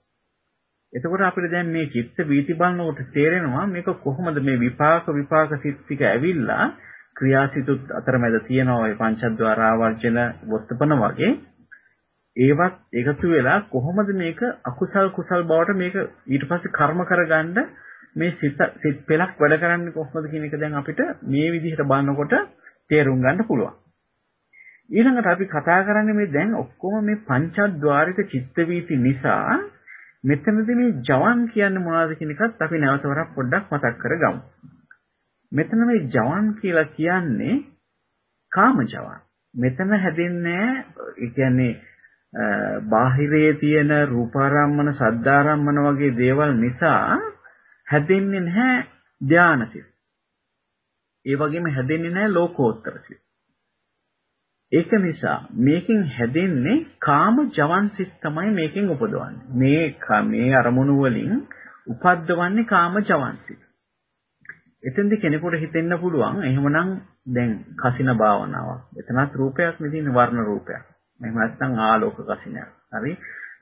එතකොට අපිට දැන් මේ චිත්ත වීති බලනකොට තේරෙනවා මේක කොහොමද මේ විපාක විපාක සිත් ටික ඇවිල්ලා ක්‍රියාසිතුත් අතරමැද තියෙනවා ඔය පංචද්වාර ආවර්ජන වස්තපන වගේ ඒවත් එකතු වෙලා කොහොමද මේක අකුසල් කුසල් බවට මේක ඊට පස්සේ කර්ම කරගන්න මේ සිත සිත් පෙලක් වැඩ කරන්නේ කොහොමද කියන එක දැන් අපිට මේ විදිහට බලනකොට තේරුම් ගන්න පුළුවන්. ඊළඟට අපි කතා කරන්නේ මේ දැන් ඔක්කොම මේ පංචද්වාරික චිත්ත වීති නිසා මෙතනදී මේ ජවන් කියන්නේ මොනවද කියන එකත් අපි නැවත වරක් පොඩ්ඩක් මතක් කරගමු. මෙතන මේ ජවන් කියලා කියන්නේ කාම ජවන්. මෙතන හැදෙන්නේ ඒ කියන්නේ බාහිරයේ තියෙන රූපාරම්මන, සද්දාරම්මන වගේ දේවල් නිසා හැදෙන්නේ නැහැ ධානසිත. ඒ වගේම හැදෙන්නේ නැහැ ලෝකෝත්තර සිත. ඒක නිසා මේකෙන් හැදෙන්නේ කාම ජවන් සිත් තමයි මේකෙන් උපදවන්නේ. මේ මේ අරමුණු වලින් උපද්දවන්නේ කාම ජවන් සිත්. එතෙන්ද කෙනෙකුට හිතෙන්න පුළුවන් එහෙමනම් දැන් කසින භාවනාවක්. එතනත් රූපයක් නෙදින වර්ණ රූපයක්. එහෙම නැත්නම් ආලෝක කසිනයක්. හරි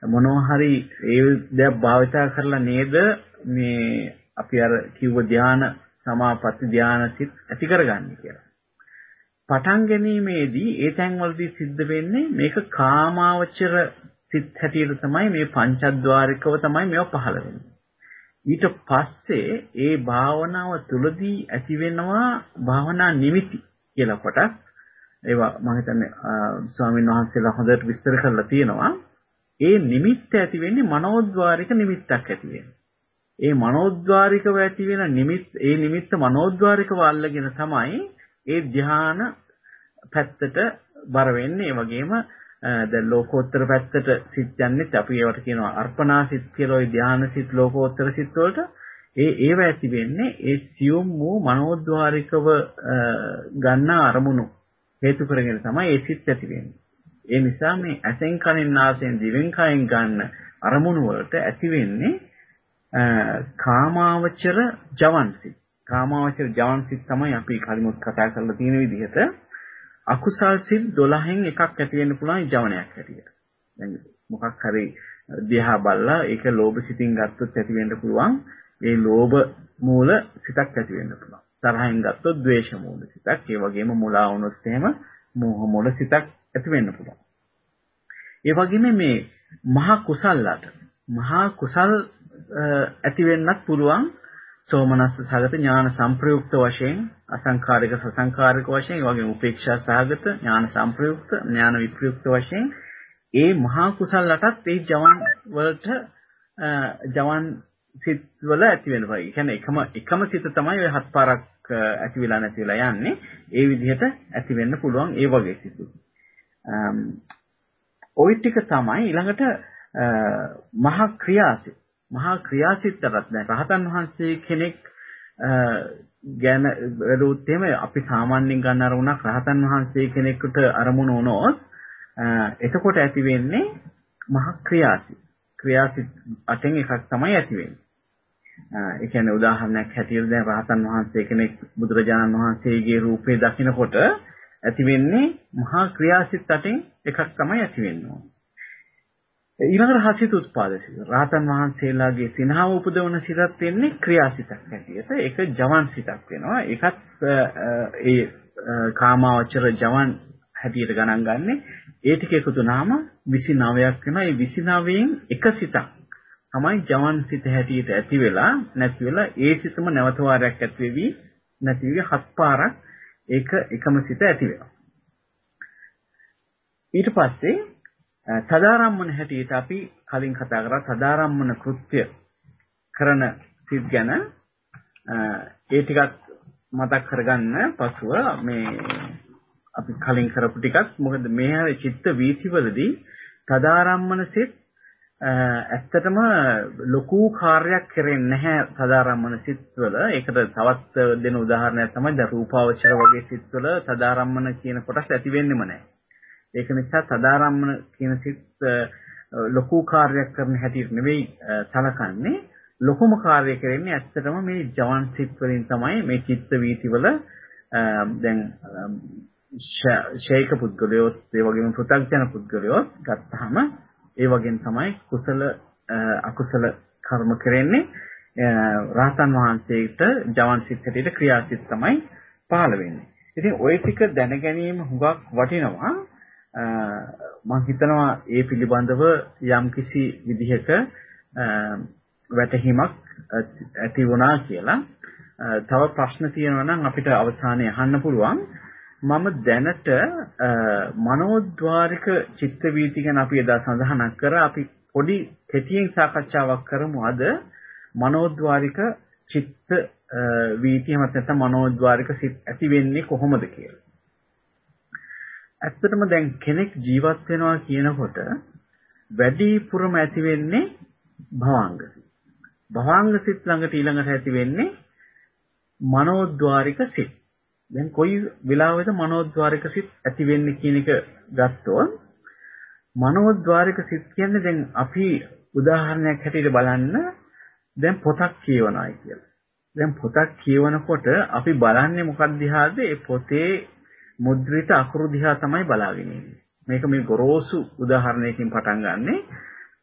මොනවා හරි ඒ දෙයක් භාවිතා කරලා නේද මේ අපි අර කිව්ව ධාන සමාපatti ධාන සිත් ඇති කරගන්නේ කියලා. පටන් ගැනීමේදී ඒ තැන්වලදී සිද්ධ වෙන්නේ මේක කාමාවචර සිත් හැටියට තමයි මේ පංචද්වාරිකව තමයි මේවා පහළ වෙන්නේ. ඊට පස්සේ ඒ භාවනාව තුළදී ඇති වෙනවා භාවනා නිමිති කියලා කොටස්. ඒවා මම හිතන්නේ ස්වාමීන් වහන්සේලා හොඳට විස්තර කරලා තියෙනවා. ඒ නිමිත්ත ඇති වෙන්නේ මනෝද්වාරික නිමිත්තක් ඇති වෙන්නේ. ඒ මනෝද්වාරිකව ඇති වෙන නිමිත් ඒ නිමිත්ත මනෝද්වාරිකව අල්ලගෙන තමයි ඒ ධ්‍යාන පැත්තට බර වෙන්නේ. ඒ වගේම දැන් ලෝකෝත්තර පැත්තට සිත් යන්නේ අපි ඒවට කියනවා අර්පණා සිත් කියලා ওই ධානා සිත් ලෝකෝත්තර සිත් වලට ඒ ඒව ඇති වෙන්නේ ඒ සියුම් වූ මනෝද්වාරිකව ගන්න අරමුණු හේතු කරගෙන තමයි ඒ සිත් ඇති වෙන්නේ. ඒ නිසා මේ ඇසෙන් කනෙන් නාසයෙන් දිවෙන් කයෙන් ගන්න අරමුණු වලට ඇති වෙන්නේ කාමාවචර ජවන් සිත්. කාමාවචර ජවන් සිත් තමයි අපි කලිමුත් කතා කරලා තියෙන විදිහට අකුසල් සිත් 12න් එකක් ඇති වෙන්න පුළුවන් ජවනයක් හැටියට. දැන් මොකක් හරි දිහා බලලා ඒක ලෝභ සිතින් ගත්තොත් ඇති වෙන්න පුළුවන්. ඒ ලෝභ මූල සිතක් ඇති වෙන්න පුළුවන්. තරහින් ගත්තොත් ද්වේෂ මූල සිතක්. ඒ වගේම මුලා වුණොත් එහෙම මෝහ මූල සිතක් ඇති වෙන්න පුළුවන්. ඒ වගේම මේ මහා කුසල්ලට මහා කුසල් ඇති වෙන්නත් පුළුවන් සෝමනස්ස සහගත ඥාන සංප්‍රයුක්ත වශයෙන් අසංකාරික සසංකාරික වශයෙන් ඒ වගේම උපේක්ෂා සහගත ඥාන සංප්‍රයුක්ත ඥාන විප්‍රයුක්ත වශයෙන් ඒ මහා කුසලටත් ඒ ජවන් වලට ජවන් සිත් වල ඇති වෙනවා. ඒ කියන්නේ එකම එකම සිත තමයි ඔය හත් පාරක් ඇති වෙලා නැති වෙලා යන්නේ. ඒ විදිහට ඇති වෙන්න පුළුවන් ඒ වගේ සිතු. ওই ටික තමයි ඊළඟට මහා ක්‍රියාසිත මහා ක්‍රියාසිටතරත් දැන් රහතන් වහන්සේ කෙනෙක් ගැන වැළුවොත් එහෙම අපි සාමාන්‍යයෙන් ගන්න අරමුණක් රහතන් වහන්සේ කෙනෙකුට අරමුණ වුණොත් එතකොට ඇති වෙන්නේ මහා ක්‍රියාසිත. ක්‍රියාසිත අටෙන් එකක් තමයි ඇති වෙන්නේ. ඒ කියන්නේ උදාහරණයක් හැටියට දැන් රහතන් වහන්සේ කෙනෙක් බුදුරජාණන් වහන්සේගේ රූපේ දකිනකොට ඇති වෙන්නේ මහා ක්‍රියාසිත අටෙන් එකක් තමයි ඇති වෙන්නේ. ඊළඟට හසිත උත්පාදසිත. රාතන් වහන්සේලාගේ සිනහව උපදවන සිතක් වෙන්නේ ක්‍රියාසිතක් හැටියට. ඒක ජවන් සිතක් වෙනවා. ඒකත් ඒ කාමාවචර ජවන් හැටියට ගණන් ගන්නෙ. ඒ ටික එකතු වුණාම 29ක් වෙනවා. ඒ 29න් එක සිතක් තමයි ජවන් සිත හැටියට ඇති වෙලා නැති වෙලා ඒ සිතම නැවත වාරයක් ඇති වෙවි නැති වෙවි හත් පාරක් ඒක එකම සිත ඇති වෙනවා. ඊට පස්සේ තදාරම්මන හැටියට අපි කලින් කතා කරා තදාරම්මන කෘත්‍ය කරන සිත් ගැන ඒ ටිකත් මතක් කරගන්න පසුව මේ අපි කලින් කරපු ටිකත් මොකද මේ හැර චිත්ත වීතිවලදී තදාරම්මන සිත් ඇත්තටම ලොකු කාර්යයක් කරෙන්නේ නැහැ තදාරම්මන සිත්වල. ඒකට තවත් දෙන උදාහරණයක් තමයි ද රූපාවචර වගේ සිත්වල තදාරම්මන කියන කොටස් ඇති වෙන්නෙම නැහැ. ඒක නිසා සදාරම්මන කියන සිත් ලොකු කාර්යයක් කරන හැටියට නෙවෙයි සලකන්නේ ලොකුම කාර්යය කරන්නේ ඇත්තටම මේ ජවන් සිත් වලින් තමයි මේ චිත්ත වීතිවල දැන් ශේක පුද්ගලයෝත් ඒ වගේම පෘථග්ජන පුද්ගලයෝත් ගත්තාම ඒ වගේම තමයි කුසල අකුසල කර්ම කරන්නේ රහතන් වහන්සේට ජවන් සිත් හැටියට ක්‍රියාසිත තමයි පහළ වෙන්නේ. ඉතින් ওই ටික දැන ගැනීම හුඟක් වටිනවා. මම හිතනවා ඒ පිළිබඳව යම්කිසි විදිහක වැටහීමක් ඇති වුණා කියලා. තව ප්‍රශ්න තියෙනවා නම් අපිට අවසානයේ අහන්න පුළුවන්. මම දැනට මනෝද්වාරික චිත්ත වීති ගැන අපි එදා සඳහන් කරා අපි පොඩි කෙටියෙන් සාකච්ඡාවක් කරමු අද මනෝද්වාරික චිත්ත වීතිය මත නැත්නම් මනෝද්වාරික සිත් ඇති වෙන්නේ කොහොමද කියලා. ඇත්තටම දැන් කෙනෙක් ජීවත් වෙනවා කියනකොට වැඩිපුරම ඇති වෙන්නේ භවංග සිත්. භවංග සිත් ළඟට ඊළඟට ඇති වෙන්නේ මනෝද්වාරික සිත්. දැන් කොයි වෙලාවෙද මනෝද්වාරික සිත් ඇති වෙන්නේ කියන එක ගත්තොත් මනෝද්වාරික සිත් කියන්නේ දැන් අපි උදාහරණයක් හැටියට බලන්න දැන් පොතක් කියවනයි කියලා. දැන් පොතක් කියවනකොට අපි බලන්නේ මොකක් දිහාද? ඒ පොතේ මුද්‍රිත අකුරු දිහා තමයි බලාගෙන ඉන්නේ. මේක මේ ගොරෝසු උදාහරණයකින් පටන් ගන්නෙ.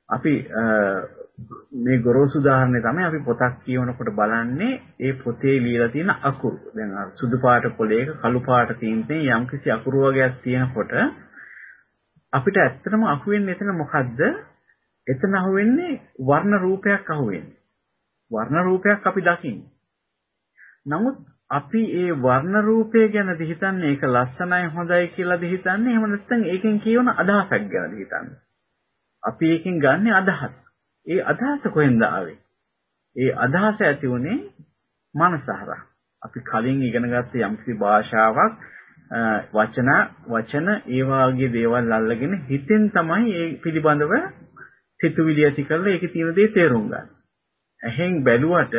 අපි මේ ගොරෝසු උදාහරණය තමයි අපි පොතක් කියවනකොට බලන්නේ ඒ පොතේ ලියලා තියෙන අකුරු. දැන් සුදු පාට පොලේක කළු පාට තීන්තෙන් යම්කිසි අකුරු වර්ගයක් තියෙනකොට අපිට ඇත්තටම අහුවෙන්නේ එතන මොකද්ද? එතන අහුවෙන්නේ වර්ණ රූපයක් අහුවෙන්නේ. වර්ණ රූපයක් අපි දකින්නේ. නමුත් අපි ඒ වර්ණ රූපය ගැනද හිතන්නේ ඒක ලස්සනයි හොඳයි කියලාද හිතන්නේ එහෙම නැත්නම් ඒකෙන් කියවන අදහසක් ගැනද හිතන්නේ අපි ඒකෙන් ගන්න අදහස්. ඒ අදහස කොහෙන්ද ආවේ? ඒ අදහස ඇති උනේ මනස හරහා. අපි කලින් ඉගෙන ගත්ත යම්කිසි භාෂාවක් වචන වචන ඒ වාගේ දේවල් අල්ලගෙන හිතෙන් තමයි ඒ පිළිබඳව සිතුවිලි ඇති කරලා ඒකේ තියෙන දේ තේරුම් ගන්න. එහෙන් බැලුවට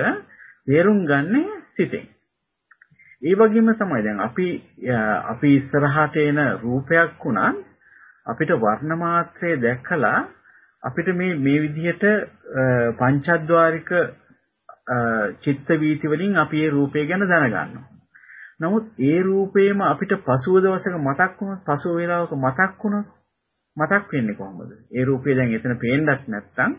තේරුම් ගන්නේ සිතෙන්. ඒ වගේම තමයි දැන් අපි අපි ඉස්සරහට එන රූපයක් වුණත් අපිට වර්ණ මාත්‍රය දැකලා අපිට මේ මේ විදිහට පංචද්වාරික චිත්ත වීති වලින් අපි ඒ රූපය ගැන දැනගන්නවා. නමුත් ඒ රූපේම අපිට පසුව දවසක මතක් වුණොත් පසුව වේලාවක මතක් වුණොත් මතක් වෙන්නේ කොහොමද? ඒ රූපය දැන් එතන පේන්නත් නැත්නම්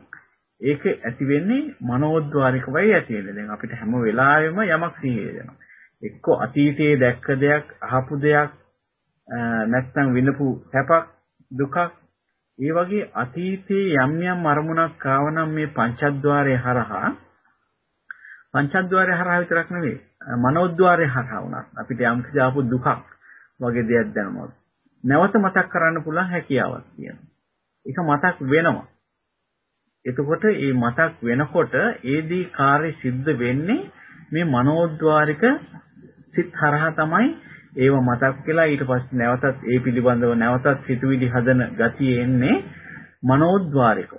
ඒක ඇති වෙන්නේ මනෝද්වාරිකවයි ඇති වෙන්නේ. දැන් අපිට හැම වෙලාවෙම යමක් සිහිය වෙනවා. එක්ක අතීතයේ දැක්ක දෙයක්, අහපු දෙයක්, නැත්නම් විඳපු සැපක්, දුකක්, ඒ වගේ අතීතයේ යම් යම් අරමුණක් ආවනම් මේ පංචද්වාරය හරහා පංචද්වාරය හරහා විතරක් නෙවෙයි මනෝද්වාරය හරහා වුණත් අපිට යම් කිසි ආපු දුකක් වගේ දෙයක් දැනුනොත් නැවත මතක් කරන්න පුළුවන් හැකියාවක් තියෙනවා. ඒක මතක් වෙනවා. එතකොට මේ මතක් වෙනකොට ඒදී කාර්ය සිද්ධ වෙන්නේ මේ මනෝද්වාරික සිත් හරහා තමයි ඒව මතක් වෙලා ඊට පස්සේ නැවතත් ඒ පිළිබඳව නැවතත් සිතුවිලි හදන ගතිය එන්නේ මනෝද්වාරිකව.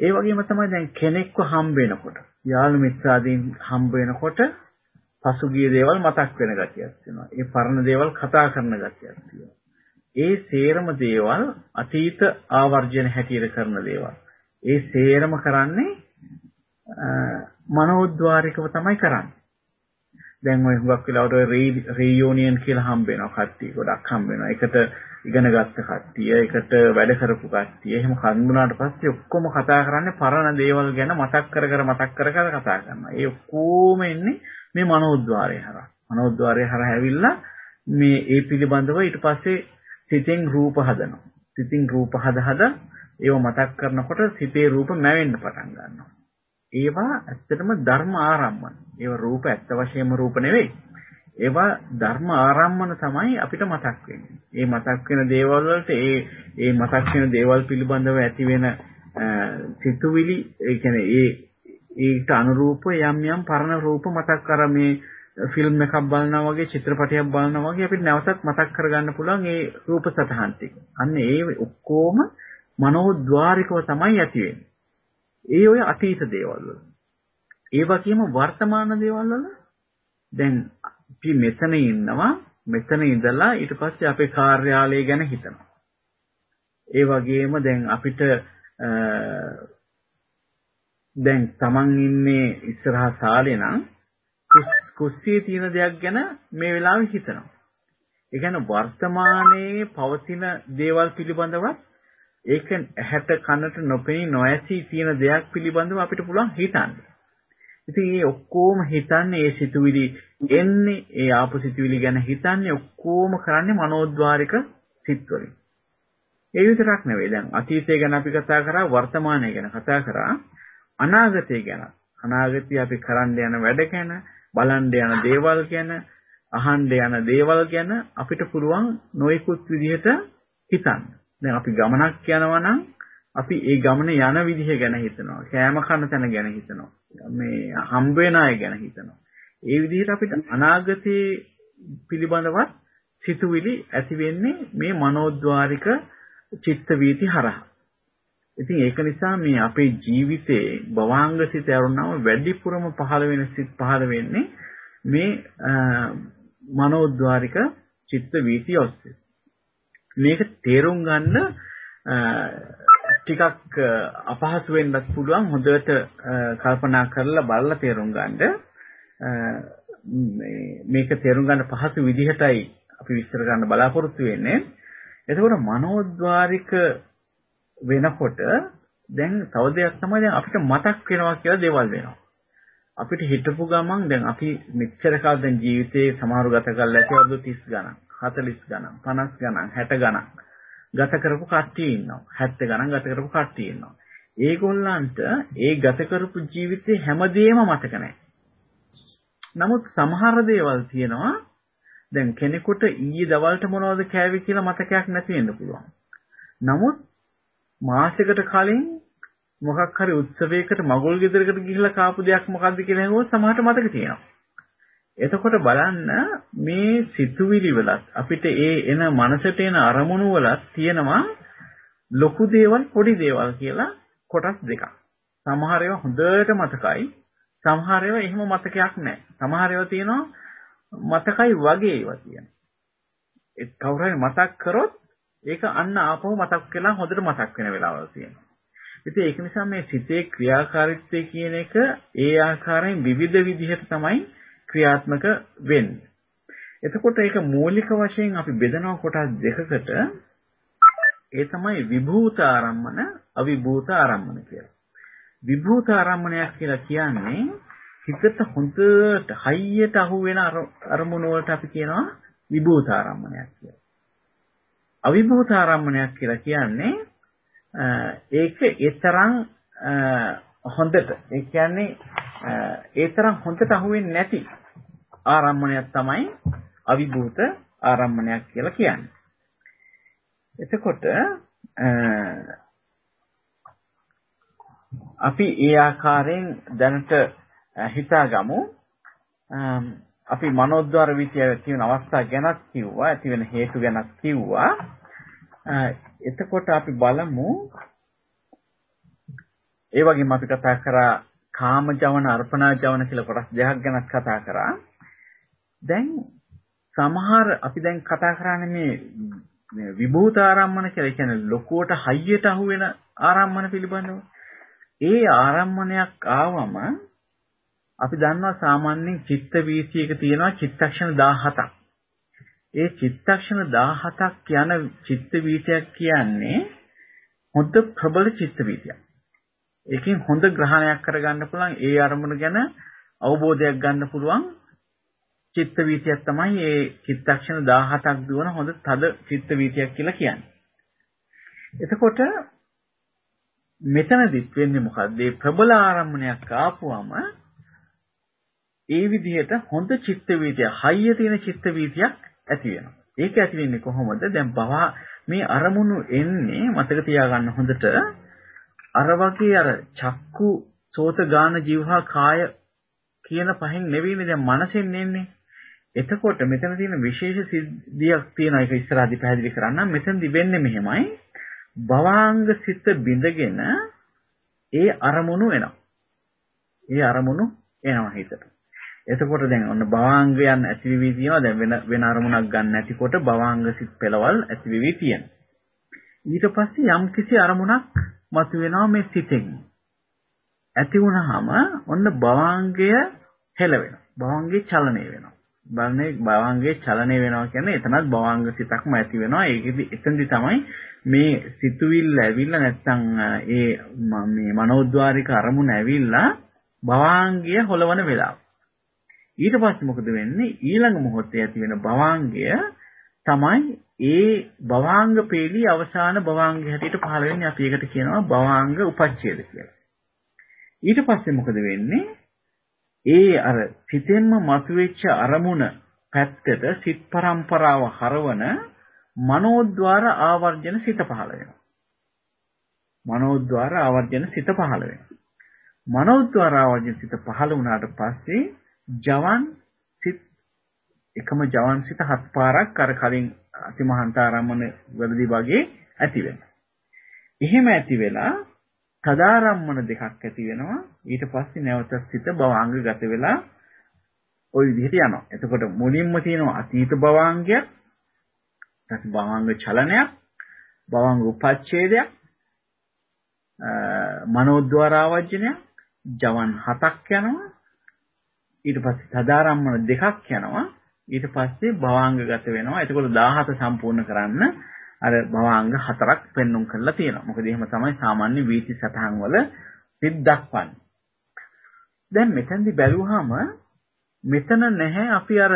ඒ වගේම තමයි දැන් කෙනෙක්ව හම්බ වෙනකොට යාළු මිත්‍රාදීන් හම්බ වෙනකොට පසුගිය දේවල් මතක් වෙන ගතියක් තියෙනවා. ඒ පරණ දේවල් කතා කරන ගතියක් තියෙනවා. ඒ සේරම දේවල් අතීත ආවර්ජන හැටියට කරන දේවල්. ඒ සේරම කරන්නේ මනෝද්වාරිකව තමයි කරන්නේ. දැන් ඔය හුඟක් වෙලාවට ඔය රීයුනියන් කියලා හම්බ වෙනවා කට්ටිය ගොඩක් හම්බ වෙනවා. එකට ඉගෙන ගත්ත කට්ටිය, එකට වැඩ කරපු කට්ටිය. එහෙම හම්බුනාට පස්සේ ඔක්කොම කතා කරන්නේ පරණ දේවල් ගැන මතක් කර කර මතක් කර කර කතා කරනවා. ඒ ඔක්කොම එන්නේ මේ මනෝද්වාරය හරහා. මනෝද්වාරය හරහා ඇවිල්ලා මේ ඒ පිළිබඳව ඊට පස්සේ සිතෙන් රූප හදනවා. සිතින් රූප හද හද ඒව මතක් කරනකොට සිතේ රූප මැවෙන්න පටන් ගන්නවා. ඒවා ඇත්තටම ධර්ම ආරම්මන. ඒවා රූප ඇත්ත වශයෙන්ම රූප නෙවෙයි. ඒවා ධර්ම ආරම්මන තමයි අපිට මතක් වෙන්නේ. ඒ මතක් වෙන දේවල් වලට ඒ ඒ මතක් වෙන දේවල් පිළිබඳව ඇති වෙන සිතුවිලි ඒ කියන්නේ ඒ ඊට අනුරූප යම් යම් පරණ රූප මතක් කර මේ ෆිල්ම් එකක් බලනවා වගේ චිත්‍රපටයක් බලනවා වගේ අපිට නැවතත් මතක් කරගන්න පුළුවන් ඒ රූප සටහන් ටික. අන්න ඒ ඔක්කොම මනෝද්වාරිකව තමයි ඇති වෙන්නේ. ඒ ඔය අතීත දේවල් වල. ඒ වගේම වර්තමාන දේවල් වල දැන් අපි මෙතන ඉන්නවා මෙතන ඉඳලා ඊට පස්සේ අපේ කාර්යාලය ගැන හිතනවා. ඒ වගේම දැන් අපිට දැන් Taman ඉන්නේ ඉස්සරහා සාලේ නම් කුස්සියේ තියෙන දෙයක් ගැන මේ වෙලාවේ හිතනවා. ඒ කියන්නේ වර්තමානයේ පවතින දේවල් පිළිබඳවත් ඒක ඇහැට කනට නොපෙනී නොඇසී තියෙන දෙයක් පිළිබඳව අපිට පුළුවන් හිතන්න. ඉතින් මේ ඔක්කොම හිතන්නේ ඒ සිතුවිලි එන්නේ ඒ ආපු සිතුවිලි ගැන හිතන්නේ ඔක්කොම කරන්නේ මනෝද්වාරික සිත්වලින්. ඒ විතරක් නෙවෙයි දැන් අතීතය ගැන අපි කතා කරා වර්තමානය ගැන කතා කරා අනාගතය ගැන අනාගතය අපි කරන්න යන වැඩ ගැන බලන්න යන දේවල් ගැන අහන්න යන දේවල් ගැන අපිට පුළුවන් නොයෙකුත් විදිහට හිතන්න. දැන් අපි ගමනක් යනවා නම් අපි ඒ ගමන යන විදිහ ගැන හිතනවා. කෑම කන තැන ගැන හිතනවා. මේ හම්බ වෙන අය ගැන හිතනවා. ඒ විදිහට අපිට අනාගතයේ පිළිබඳවත් සිතුවිලි ඇති වෙන්නේ මේ මනෝද්වාරික චිත්ත වීති හරහා. ඉතින් ඒක නිසා මේ අපේ ජීවිතේ භවාංග සිත ඇරුණාම වැඩිපුරම පහළ වෙන සිත් පහළ වෙන්නේ මේ මනෝද්වාරික චිත්ත වීති ඔස්සේ. මේක තේරුම් ගන්න ටිකක් අපහසු වෙන්නත් පුළුවන් හොඳට කල්පනා කරලා බලලා තේරුම් ගන්න. මේක තේරුම් ගන්න පහසු විදිහටයි අපි විස්තර කරන්න බලාපොරොත්තු වෙන්නේ. එතකොට මනෝද්වාරික වෙනකොට දැන් තව දෙයක් තමයි දැන් අපිට මතක් වෙනවා කියලා දේවල් වෙනවා. අපිට හිතපු ගමන් දැන් අපි මෙච්චර කාල දැන් ජීවිතේ සමහරු ගත කරලා ඇති අවුරුදු 30 ගණන්, 40 ගණන්, 50 ගණන්, 60 ගණන් ගත කරපු කට්ටිය ඉන්නවා. 70 ගණන් ගත කරපු කට්ටිය ඉන්නවා. ඒගොල්ලන්ට ඒ ගත කරපු ජීවිතේ හැමදේම මතක නැහැ. නමුත් සමහර දේවල් තියෙනවා දැන් කෙනෙකුට ඊයේ දවල්ට මොනවද කෑවේ කියලා මතකයක් නැති වෙන්න පුළුවන්. නමුත් මාසයකට කලින් මොකක් හරි උත්සවයකට මගුල් ගෙදරකට ගිහිල්ලා කාපු දෙයක් මොකද්ද කියලා අහුවොත් සමහරට මතක තියෙනවා. එතකොට බලන්න මේ සිතුවිලි වලත් අපිට ඒ එන මනසට එන අරමුණු වලත් තියෙනවා ලොකු දේවල් පොඩි දේවල් කියලා කොටස් දෙකක්. සමහර ඒවා හොඳට මතකයි. සමහර ඒවා එහෙම මතකයක් නැහැ. සමහර ඒවා තියෙනවා මතකයි වගේ ඒවා තියෙනවා. ඒ කවුරු හරි මතක් කරොත් ඒක අන්න ආපහු මතක් වෙලා හොඳට මතක් වෙන වෙලාවල් තියෙනවා. ඉතින් ඒක නිසා මේ සිතේ ක්‍රියාකාරීත්වය කියන එක ඒ ආකාරයෙන් විවිධ විදිහට තමයි ක්‍රියාත්මක වෙන්නේ. එතකොට ඒක මූලික වශයෙන් අපි බෙදනවා කොටස් දෙකකට. ඒ තමයි විභූත ආරම්මන, අවිභූත ආරම්මන කියලා. විභූත ආරම්මණයක් කියලා කියන්නේ හිතට හොඳට හයියට අහු වෙන අරමුණ වලට අපි කියනවා විභූත ආරම්මණයක් කියලා. අවිභූත ආරම්මණයක් කියලා කියන්නේ ඒක ඒතරම් හොඳට ඒ කියන්නේ ඒතරම් හොඳට අහුවෙන්නේ නැති ආරම්මණයක් තමයි අවිභූත ආරම්මණයක් කියලා කියන්නේ. එතකොට අපි ඒ ආකාරයෙන් දැනට හිතාගමු. අපි මනෝද්වාර විචය ඇති වෙන අවස්ථා ගැනත් කිව්වා ඇති වෙන හේතු ගැනත් කිව්වා. එතකොට අපි බලමු. ඒ වගේම අපි කතා කරා කාම ජවන අර්පණා ජවන කියලා කොටස් දෙකක් ගැනත් කතා කරා. දැන් සමහර අපි දැන් කතා කරන්නේ මේ විභූත ආරම්මන කියලා කියන්නේ ලොකුවට හයියට අහු වෙන ආරම්මන පිළිබඳව ඒ ආරම්මණයක් ආවම අපි දන්නවා සාමාන්‍යයෙන් චිත්ත වීතියක තියෙනවා චිත්තක්ෂණ 17ක්. ඒ චිත්තක්ෂණ 17ක් යන චිත්ත වීතියක් කියන්නේ හොඳ ප්‍රබල චිත්ත වීතියක්. ඒකෙන් හොඳ ග්‍රහණයක් කරගන්න පුළුවන් ඒ අරමුණ ගැන අවබෝධයක් ගන්න පුළුවන් චිත්ත වීතියක් තමයි මේ චිත්තක්ෂණ 17ක් දුවන හොඳ තද චිත්ත වීතියක් කියලා කියන්නේ. එතකොට මෙතනදිත් වෙන්නේ මොකද්ද? මේ ප්‍රබල ආරම්භණයක් ආපුවම ඒ විදිහට හොඳ චිත්ත වීතිය, හයිය තියෙන චිත්ත වීතියක් ඇති වෙනවා. ඒක ඇති වෙන්නේ කොහොමද? දැන් බව මේ අරමුණු එන්නේ මතක තියාගන්න හොඳට අර වගේ අර චක්කු, සෝත, ගාන, જીවහා, කාය කියන පහෙන් නෙවෙයිනේ දැන් මනසෙන් එන්නේ. එතකොට මෙතන තියෙන විශේෂ සිද්ධියක් තියෙනවා ඒක ඉස්සරහදී පැහැදිලි කරන්නම්. මෙතනදි වෙන්නේ මෙහෙමයි. භවාංග සිත බිඳගෙන ඒ අරමුණු එනවා. ඒ අරමුණු එනවා හිතට. එතකොට දැන් ඔන්න භවාංගයන් ඇතිවිවි තියෙනවා දැන් වෙන වෙන අරමුණක් ගන්න නැතිකොට භවාංග සිත් පෙළවල් ඇතිවිවි තියෙනවා ඊට පස්සේ යම් කිසි අරමුණක් මතුවෙනවා මේ සිතෙන් ඇති වුනහම ඔන්න භවාංගය හෙල වෙනවා භවාංගේ චලනය වෙනවා බලන්නේ භවංගේ චලනය වෙනවා කියන්නේ එතනත් භවංග සිතක්ම ඇති වෙනවා. ඒකෙදි එතනදි තමයි මේ සිතුවිල්ල ඇවිල්ලා නැත්තම් ඒ මේ මනෝද්වාරික අරමුණ ඇවිල්ලා භවංගය හොලවන වෙලාව. ඊට පස්සේ මොකද වෙන්නේ? ඊළඟ මොහොතේ ඇති වෙන භවංගය තමයි ඒ භවාංග පේළි අවසාන භවාංගය හැටියට පහළ වෙන්නේ අපි ඒකට කියනවා භවාංග උපච්ඡේද කියලා. ඊට පස්සේ මොකද වෙන්නේ? ඒ අර සිතෙන්ම මතුවෙච්ච අරමුණ පැත්තට සිත් පරම්පරාව හරවන මනෝද්වාර ආවර්ජන සිත පහළ වෙනවා. මනෝද්වාර ආවර්ජන සිත පහළ වෙනවා. මනෝද්වාර ආවර්ජන සිත පහළ වුණාට පස්සේ ජවන් සිත් එකම ජවන් සිත හත් පාරක් අර කලින් අතිමහන්තාරම්මන වලදී වගේ ඇති වෙනවා. එහෙම ඇති වෙලා සදාරම්මන දෙකක් ඇති වෙනවා. ඊට පස්සේ නැවත සිත භවාංගගත වෙලා ওই විදිහට යනවා. එතකොට මුලින්ම තියෙනවා අතීත භවාංගයක්, ඊට භවාංග චලනයක්, භවාංග උපච්ඡේදයක්, මනෝද්වාර ආවර්ජනයක්, ජවන් හතක් යනවා. ඊට පස්සේ සදාරම්මන දෙකක් යනවා. ඊට පස්සේ භවාංගගත වෙනවා. එතකොට 17 සම්පූර්ණ කරන්න අර භවාංග හතරක් පෙන්눔 කරලා තියෙනවා. මොකද එහෙම තමයි සාමාන්‍ය වීති සටහන් වල සිත් දක්වන්නේ. දැන් මෙතෙන්දි බැලුවාම මෙතන නැහැ අපි අර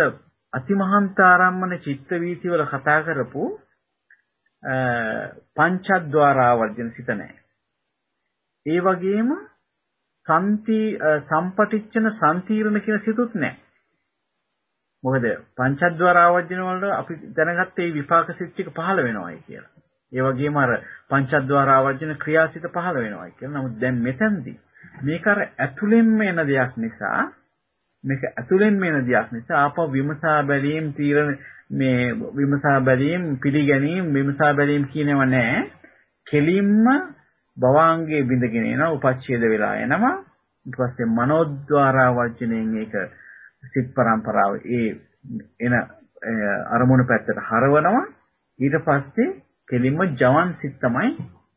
අතිමහන්තාරම්මන චිත්ත වීති වල කතා කරපු පංචද්වාරාවර්ජන සිත නැහැ. ඒ වගේම සම්ති සම්පටිච්චන සම්තිරණ කියන සිතුත් නැහැ. මොකද පංචද්වාර ආවර්ජන වල අපි දැනගත්තේ විපාක සිත් ටික පහළ වෙනවායි කියලා. ඒ වගේම අර පංචද්වාර ආවර්ජන ක්‍රියාසිත පහළ වෙනවායි කියලා. නමුත් දැන් මෙතනදී මේක අර ඇතුළෙන්ම එන දෙයක් නිසා මේක ඇතුළෙන්ම එන දෙයක් නිසා ආපහු විමසා බැලීම් තීරණ මේ විමසා බැලීම් පිළිගැනීම් විමසා බැලීම් කියනව නෑ. කෙලින්ම භවාංගයේ බිඳගෙන එනවා උපච්ඡේද වෙලා එනවා. ඊට පස්සේ මනෝද්වාරා වර්ජණයෙන් ඒක සිත් පරම්පරාව ඒ එන අරමුණු පැත්තට හරවනවා ඊට පස්සේ කෙලින්ම ජවන් සිත් තමයි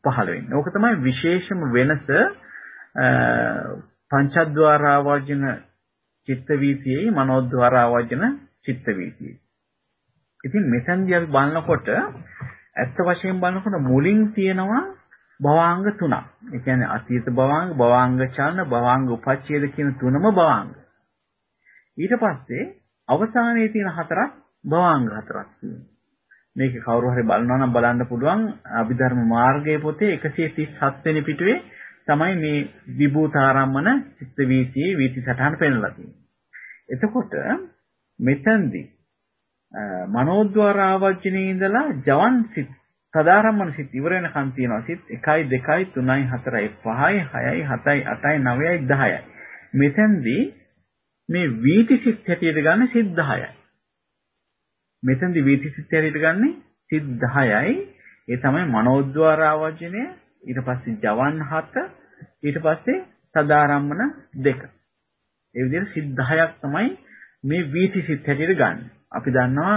පහළ වෙන්නේ. ඕක තමයි විශේෂම වෙනස පංචද්වාර ආවර්ජන චිත්ත වීතියේ මනෝද්වාර ආවර්ජන චිත්ත වීතියේ. ඉතින් මෙතනදී අපි බලනකොට ඇත්ත වශයෙන් බලනකොට මුලින් තියෙනවා භවාංග තුනක්. ඒ කියන්නේ අතීත භවාංග, භවාංග චලන, භවාංග උපච්ඡේද කියන තුනම භවාංග. ඊට පස්සේ අවසානයේ තියෙන හතරක් භවාංග හතරක් තියෙනවා. මේක කවුරු හරි බලනවා නම් බලන්න පුළුවන් අභිධර්ම මාර්ගයේ පොතේ 137 වෙනි පිටුවේ තමයි මේ විභූතාරම්මන චිත්ත වීතියේ වීති සටහන පෙන්වලා තියෙන්නේ. එතකොට මෙතෙන්දී මනෝද්වාර ආවර්ජනයේ ඉඳලා ජවන් සිත් සදාරම්මන සිත් ඉවර වෙනකන් තියෙනවා සිත් 1 2 3 4 5 6 7 8 9 10යි. මෙතෙන්දී මේ වීති සිත් හැටියට ගන්න සිත් 10යි. මෙතෙන්දි වීති සිත් හැටියට ගන්න සිත් 10යි. ඒ තමයි මනෝද්වාර ආවර්ජනය, ඊට පස්සේ ජවන් 7, ඊට පස්සේ සදාරම්මන 2. ඒ විදිහට සිත් 10ක් තමයි මේ වීති සිත් හැටියට ගන්න. අපි දන්නවා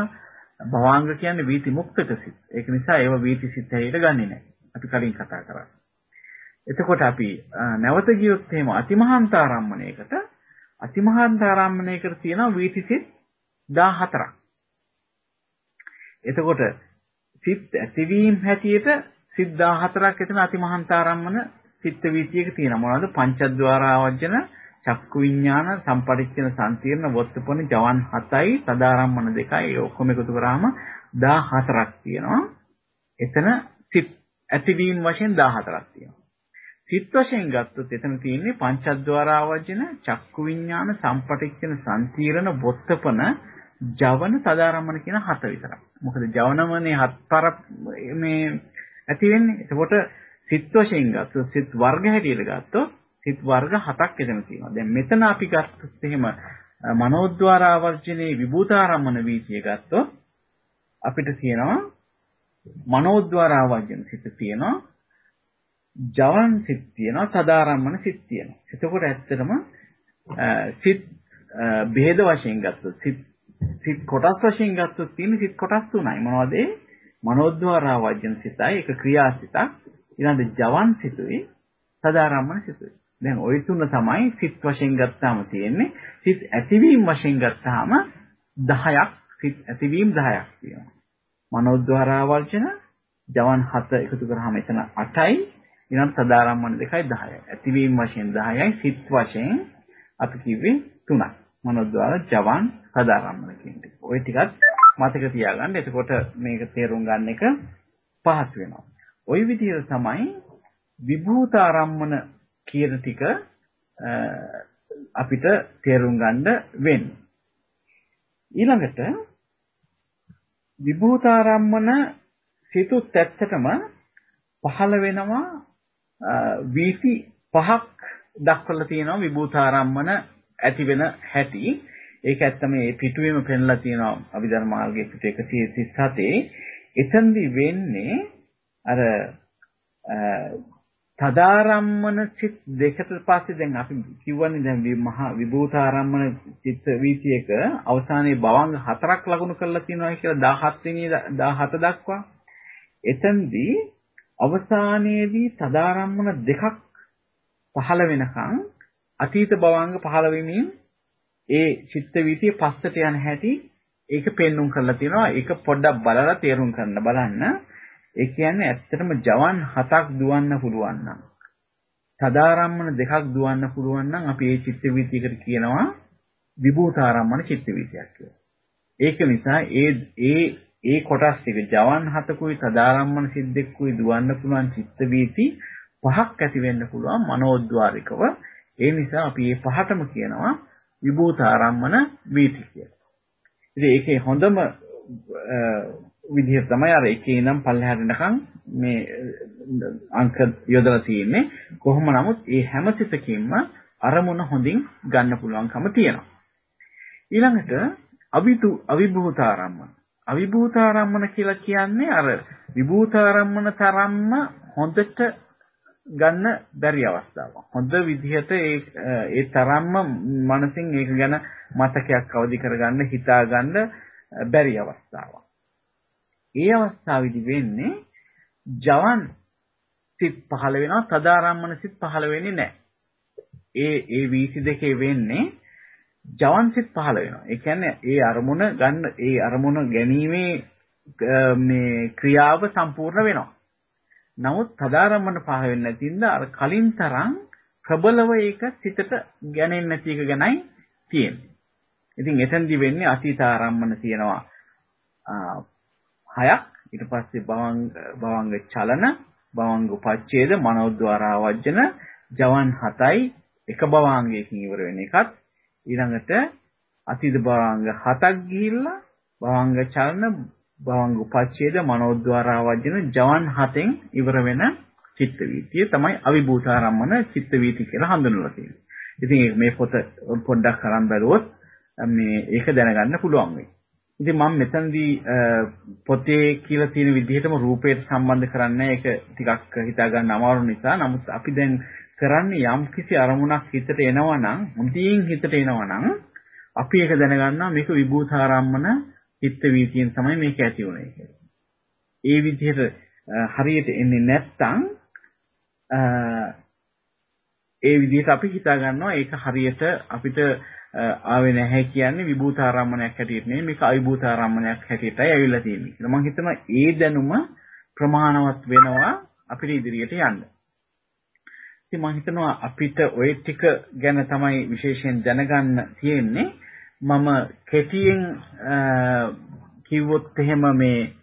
භවාංග කියන්නේ වීති මුක්තක සිත්. ඒක නිසා ඒව වීති සිත් හැටියට ගන්නෙ නැහැ. අපි කලින් කතා කරා. එතකොට අපි නැවත ගියොත් එහෙම අතිමහන්තාරම්මණයකට අතිමහාන්තාරාමණයකට තියෙනවා වීතිසිත 14ක්. එතකොට සිත් ඇතිවීම හැටියට සිත් 14ක් එතන අතිමහාන්තාරාමන සිත් වීතියක තියෙනවා. මොනවද? පංචද්වාරාවජන චක්කු විඥාන සම්පරිච්ඡන සංකීර්ණ වොත්තපොණ ජවන් 7යි සදාරම්මන 2යි ඔක්කොම එකතු කරාම 14ක් තියෙනවා. එතන සිත් ඇතිවීම වශයෙන් 14ක් තියෙනවා. සිත් වශයෙන් ගත්තොත් එතන තියෙන්නේ පංචද්වාර ආවර්ජන චක්කු විඥාන සම්පටිච්ඡන සම්තිරණ බොත්තපන ජවන සදාරම්මන කියන හත විතරයි. මොකද ජවනමනේ හත්පර මේ ඇති වෙන්නේ. එතකොට සිත් වශයෙන් ගත්තොත් සිත් වර්ග හැටියට ගත්තොත් සිත් වර්ග හතක් එතන තියෙනවා. දැන් මෙතන අපි ගත්තොත් එහෙම මනෝද්වාර ආවර්ජනයේ විභූතාරම්මන වීතිය ගත්තොත් අපිට තියෙනවා මනෝද්වාර ආවර්ජන සිත් තියෙනවා ජවන් සිත් තියෙනවා සදාරම්මන සිත් තියෙනවා. එතකොට ඇත්තටම සිත් බෙහෙද වශයෙන් ගත්තොත් සිත් සිත් කොටස් වශයෙන් ගත්තොත් තියෙන සිත් කොටස් තුනයි. මොනවද ඒ? මනෝද්වාරා වජ්ජන සිතයි, ඒක ක්‍රියාසිතක්. ඊළඟට ජවන් සිතුයි, සදාරම්මන සිතුයි. දැන් ওই තුන තමයි සිත් වශයෙන් ගත්තාම තියෙන්නේ. සිත් ඇතිවීම වශයෙන් ගත්තාම 10ක් සිත් ඇතිවීම 10ක් තියෙනවා. මනෝද්වාරාවර්ජන ජවන් 7 එකතු කරාම එතන 8යි ඊළඟ සදාරම්මන දෙකයි 10යි. ඇතිවීම වශයෙන් 10යි සිත් වශයෙන් අපි කිව්වේ 3යි. මනෝද්වාර ජවන් සදාරම්මන කියන ටික. ওই ටිකත් මතක තියාගන්න. එතකොට මේක තේරුම් ගන්න එක පහසු වෙනවා. ওই විදිහට තමයි විභූතාරම්මන කියන ටික අපිට තේරුම් ගන්න වෙන්නේ. ඊළඟට විභූතාරම්මන සිතුත් ඇත්තටම පහළ වෙනවා වීති පහක් දක්වලා තියෙනවා විභූතාරම්මන ඇති වෙන හැටි. ඒක ඇත්තම මේ පිටුවේම පෙන්ලා තියෙනවා අභිධර්ම මාර්ගයේ පිටු 137. එතෙන්දි වෙන්නේ අර තදාරම්මන චිත් දෙකට පස්සේ දැන් අපි කිව්වනේ දැන් මහා විභූතාරම්මන චිත්ත වීතියක අවසානයේ භවංග හතරක් ලකුණු කරලා තියෙනවා කියලා 17 වෙනි 17 දක්වා. එතෙන්දී අවසානයේදී තදාරම්මන දෙකක් පහළ වෙනකන් අතීත භවංග පහළ වෙමින් ඒ චිත්ත වීතිය පස්සට යන හැටි ඒක පෙන්눔 කරලා තියෙනවා. ඒක පොඩ්ඩක් බලලා තේරුම් ගන්න බලන්න. ඒ කියන්නේ ඇත්තටම ජවන් හතක් දුවන්න පුළුවන් නම් සදාරම්මන දෙකක් දුවන්න පුළුවන් නම් අපි මේ චිත්ත වීතියකට කියනවා විභූතාරම්මන චිත්ත වීතියක් කියලා. ඒක නිසා ඒ ඒ ඒ කොටස් ටික ජවන් හතකුයි සදාරම්මන සිද්දෙකුයි දුවන්න පුළුවන් චිත්ත වීති පහක් ඇති වෙන්න පුළුවන් මනෝද්වාරිකව. ඒ නිසා අපි මේ පහටම කියනවා විභූතාරම්මන වීති කියලා. ඉතින් ඒකේ හොඳම විදිහ තමයි අර එකේ ඉඳන් පල්ලෙහාට යනකම් මේ අංක යොදලා තියෙන්නේ කොහොම නමුත් ඒ හැම සිතකින්ම අරමුණ හොඳින් ගන්න පුළුවන්කම තියෙනවා ඊළඟට අවිතු අවිභූතාරම්මන අවිභූතාරම්මන කියලා කියන්නේ අර විභූතාරම්මන තරම්ම හොඳට ගන්න බැරි අවස්ථාවක්. හොඳ විදිහට ඒ ඒ තරම්ම මනසින් ඒක ගැන මතකයක් අවදි කරගන්න හිතාගන්න බැරි අවස්ථාවක්. ඒ අවස්ථාවේදී වෙන්නේ ජවන් සිත් පහළ වෙනවා තදාරම්මන සිත් පහළ වෙන්නේ නැහැ. ඒ ඒ 22 වෙන්නේ ජවන් සිත් පහළ වෙනවා. ඒ කියන්නේ ඒ අරමුණ ගන්න ඒ අරමුණ ගැනීමේ මේ ක්‍රියාව සම්පූර්ණ වෙනවා. නමුත් තදාරම්මන පහ වෙන්නේ නැතිඳ අර කලින් තරම් ප්‍රබලව ඒක සිතට ගැනෙන්නේ නැති එක ගැනයි තියෙන්නේ. ඉතින් එතෙන්දි වෙන්නේ අතීත ආරම්මන තියෙනවා හයක් ඊට පස්සේ භවංග භවංග චලන භවංග උපච්ඡේද මනෝද්වාරා වජ්ජන ජවන් 7යි එක භවංගයකින් ඉවර වෙන එකත් ඊළඟට අතීත භවංග 7ක් ගිහිල්ලා භවංග චලන භවංග උපච්ඡේද මනෝද්වාරා වජ්ජන ජවන් 7න් ඉවර වෙන චිත්ත වීතිය තමයි අවිභූතාරම්මන චිත්ත වීති කියලා හඳුන්වලා තියෙන්නේ. ඉතින් මේ පොත පොඩ්ඩක් අරන් බැලුවොත් මේ ඒක දැනගන්න පුළුවන් වෙයි. ඉතින් මම මෙතනදී පොතේ කියලා තියෙන විදිහටම රූපයට සම්බන්ධ කරන්නේ ඒක ටිකක් හිතා ගන්න අමාරු නිසා නමුත් අපි දැන් කරන්නේ යම් කිසි අරමුණක් හිතට එනවා නම් මුදින් හිතට එනවා නම් අපි ඒක දැනගන්නවා මේක විභූතාරම්මන චිත්ත වීතියෙන් තමයි මේක ඇති වුනේ කියලා. ඒ විදිහට හරියට එන්නේ නැත්තම් ඒ විදිහට අපි හිතා ගන්නවා ඒක හරියට අපිට ආවේ නැහැ කියන්නේ විභූතාරම්මණයක් හැටියට නෙමෙයි මේක අවිභූතාරම්මණයක් හැටියටයි ඇවිල්ලා තියෙන්නේ කියලා. මම හිතනවා ඒ දැනුම ප්‍රමාණවත් වෙනවා අපිට ඉදිරියට යන්න. ඉතින් මම හිතනවා අපිට ওই ටික ගැන තමයි විශේෂයෙන් දැනගන්න තියෙන්නේ. මම කෙටියෙන් කිව්වොත් එහෙම මේ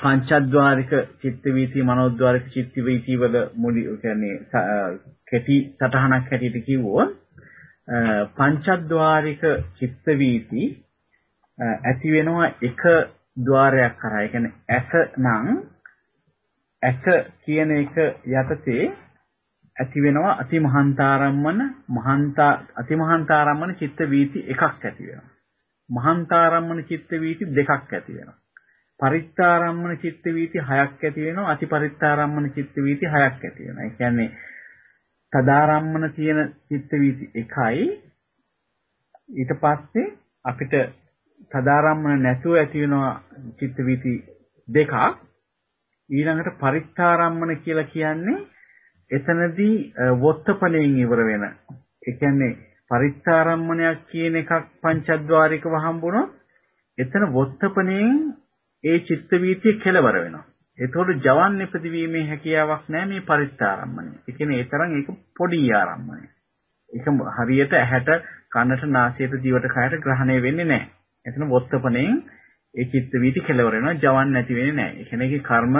පංචද්වාරික චිත්තවීති මනෝද්වාරික චිත්තවීති වල මුලි කියන්නේ කෙටි සටහනක් හැටියට කිව්වොත් පංචද්වාරික චිත්තවීති ඇති වෙනවා එක ద్వාරයක් කරා. ඒ කියන්නේ ඇස නම් ඇස කියන එක යටතේ ඇති වෙනවා අතිමහන්තාරම්මන මහන්තා අතිමහන්තාරම්මන චිත්ත වීති එකක් ඇති වෙනවා. මහන්තාරම්මන චිත්ත වීති දෙකක් ඇති වෙනවා. පරිත්තාරම්මන චිත්ත වීති හයක් ඇති වෙනවා. අතිපරිත්තාරම්මන චිත්ත වීති හයක් ඇති වෙනවා. ඒ කියන්නේ තදාරම්මන තියෙන චිත්ත වීති එකයි ඊට පස්සේ අපිට තදාරම්මන නැතුව ඇති වෙනවා චිත්ත වීති දෙකක් ඊළඟට පරිත්තාරම්මන කියලා කියන්නේ එතනදී වොත්තපණයෙන් ඉවර වෙන ඒ කියන්නේ පරිත්තාරම්මණයක් කියන එකක් පංචද්වාරිකව හම්බුනොත් එතන වොත්තපණයෙන් ඒ චිත්ත වීතිය කෙලවර වෙනවා. ඒතකොට ජවන් ඉපදවීමේ හැකියාවක් නැහැ මේ පරිත්තාරම්මණය. ඒ කියන්නේ ඒ තරම් ඒක පොඩි ආරම්මණය. ඒක හරියට ඇහැට කනට නාසයට දිවට කයට ග්‍රහණය වෙන්නේ නැහැ. එතන වොත්තපණයෙන් ඒ චිත්ත වීති කෙලවර වෙනවා ජවන් නැති වෙන්නේ නැහැ. ඒ කියන්නේ ඒකේ කර්ම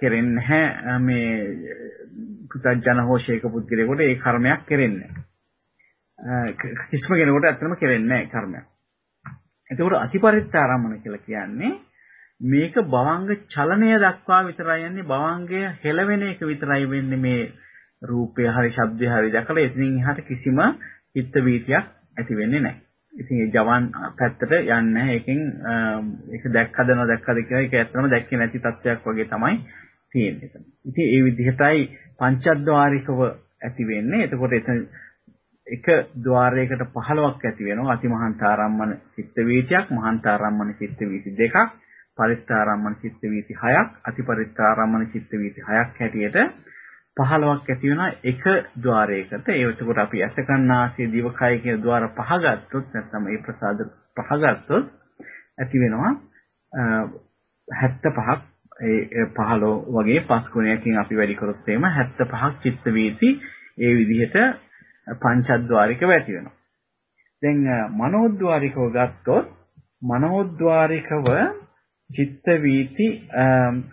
කෙරෙන්නේ නැහැ මේ පුතඥ හෝෂේක පුද්ගලයාට ඒ කර්මයක් කෙරෙන්නේ නැහැ. කිසිම කෙනෙකුට ඇත්තම කෙරෙන්නේ නැහැ කර්මයක්. එතකොට අතිපරිත්තාරම්මන කියලා කියන්නේ මේක භවංග චලනය දක්වා විතරයි යන්නේ භවංගය හෙලවෙන එක විතරයි වෙන්නේ මේ රූපය හරි ශබ්දය හරි දැකලා එතනින් එහාට කිසිම චිත්ත වීතියක් ඇති වෙන්නේ නැහැ. ඉතින් ඒ ජවන් පැත්තට යන්නේ නැහැ. ඒකෙන් ඒක දැක්කද නොදැක්කද කියලා ඒක ඇත්තම දැක්කේ නැති තත්ත්වයක් වගේ තමයි තියෙන්නේ එතන. ඉතින් ඒ විදිහටයි පංචද්වාරිකව ඇති වෙන්නේ. එතකොට එතන එක ద్వාරයකට 15ක් ඇති වෙනවා. අතිමහන්තාරම්මන චිත්ත වීතියක්, මහන්තාරම්මන චිත්ත වීති දෙකක්, පරිත්තාරම්මන චිත්ත වීති හයක්, අතිපරිත්තාරම්මන චිත්ත වීති හයක් හැටියට 15ක් ඇති වෙනවා එක ద్వාරයකට. ඒ එතකොට අපි අසකන්නාසය දිවකය කියන ద్వාර පහ ගත්තොත් නැත්නම් මේ ප්‍රසාද පහ ගත්තොත් ඇති වෙනවා 75ක් ඒ 15 වගේ පස් ගුණයකින් අපි වැඩි කරොත් එහෙම 75ක් චිත්ත වීති ඒ විදිහට පංචද්වාරිකව ඇති වෙනවා. දැන් මනෝද්වාරිකව ගත්තොත් මනෝද්වාරිකව චිත්ත වීති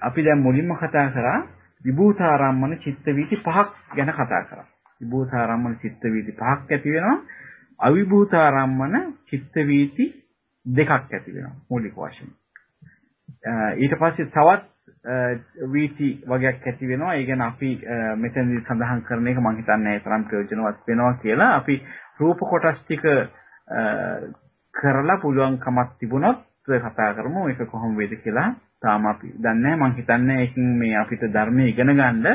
අපි දැන් මුලින්ම කතා කරා විභූතාරම්මන චිත්ත වීති පහක් ගැන කතා කරා. විභූතාරම්මන චිත්ත වීති පහක් ඇති වෙනවා. අවිභූතාරම්මන චිත්ත වීති දෙකක් ඇති වෙනවා මූලික වශයෙන්. ඊට පස්සේ තවත් වීති වගේක් ඇති වෙනවා. ඒ ගැන අපි මෙතනදී සඳහන් කරන එක මම හිතන්නේ තරම් ප්‍රයෝජනවත් වෙනවා කියලා. අපි රූප කොටස් ටික කරලා පුළුවන්කමක් තිබුණොත් කතා කරමු ඒක කොහොම වේද කියලා තාම අපි දන්නේ නැහැ මම හිතන්නේ ඒකින් මේ අපිට ධර්මයේ ඉගෙන ගන්න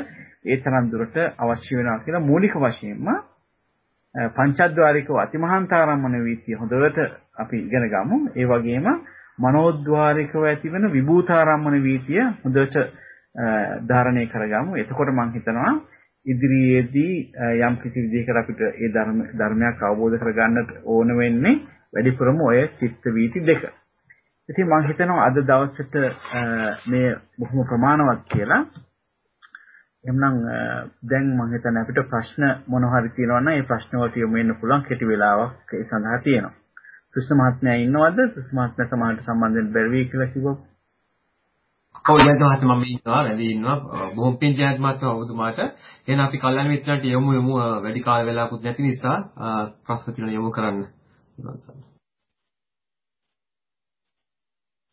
ඒ තරම් දුරට අවශ්‍ය වෙනවා කියලා මූලික වශයෙන්ම පංචද්වාරිකව අතිමහන්තාරම්මන වීතිය හොඳට අපි ඉගෙන ගමු ඒ වගේම මනෝද්වාරිකව ඇතිවන විභූතාරම්මන වීතිය හොඳට ධාරණය කරගමු එතකොට මම හිතනවා ඉදිරියේදී යම් කිසි විදිහකට අපිට ඒ ධර්ම ධර්මයක් අවබෝධ කරගන්නට ඕන වෙන්නේ වැඩිපුරම ඔය චිත්ත වීති දෙක. ඉතින් මම හිතනවා අද දවසට මේ බොහොම ප්‍රමාණවත් කියලා. එම්නම් දැන් මම හිතන්නේ අපිට ප්‍රශ්න මොන හරි තියෙනවා නම් ඒ ප්‍රශ්න වලට යොමු වෙන්න පුළුවන් කෙටි වෙලාවක් ඒ සඳහා තියෙනවා. කෘෂ්ණ මහත්මයා ඉන්නවද? කෘෂ්ණ මහත්මයා සමාජයට සම්බන්ධ වෙන්න බැරි වෙයි කියලා කිව්වොත්. ඔව් ජයන්ත මහත්මයා මම ඉන්නවා වැඩි ඉන්නවා බොහොම පිං ජයන්ත මහත්මයා ඔබතුමාට එහෙනම් අපි කල්යනා මිත්‍රයන්ට යමු යමු වැඩි කාල වෙලාවකුත් නැති නිසා ප්‍රශ්න තියෙනවා යමු කරන්න.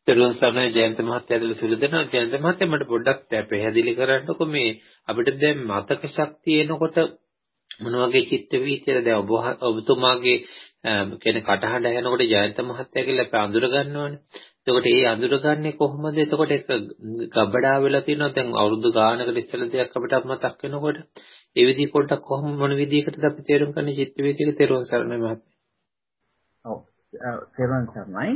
තෙරුවන් සරණයි ජයන්ත මහත්තයා ඇතුළු සුළු දෙනා ජයන්ත මහත්තයා මට පොඩ්ඩක් පැහැදිලි කරන්නකො මේ අපිට දැන් මතක ශක්තිය එනකොට මොන වගේ චිත්ත වීතියද දැන් ඔබ ඔබතුමාගේ කියන්නේ කටහඬ ඇහෙනකොට ජයන්ත මහත්තයා කියලා අපි අඳුර ගන්නවනේ. එතකොට ඒ අඳුරගන්නේ කොහොමද? එතකොට ඒක ගබඩා වෙලා තියෙනවා. දැන් අවුරුදු ගානකට ඉස්සෙල්ලා දෙයක් අපිට මතක් වෙනකොට ඒ විදිහ පොඩ්ඩක් කොහොම මොන විදිහකටද අපි තේරුම් ගන්නේ චිත්ත වේදික තේරුම් සරණයි මහත්තයා. ඔව්. තේරුම් සරණයි.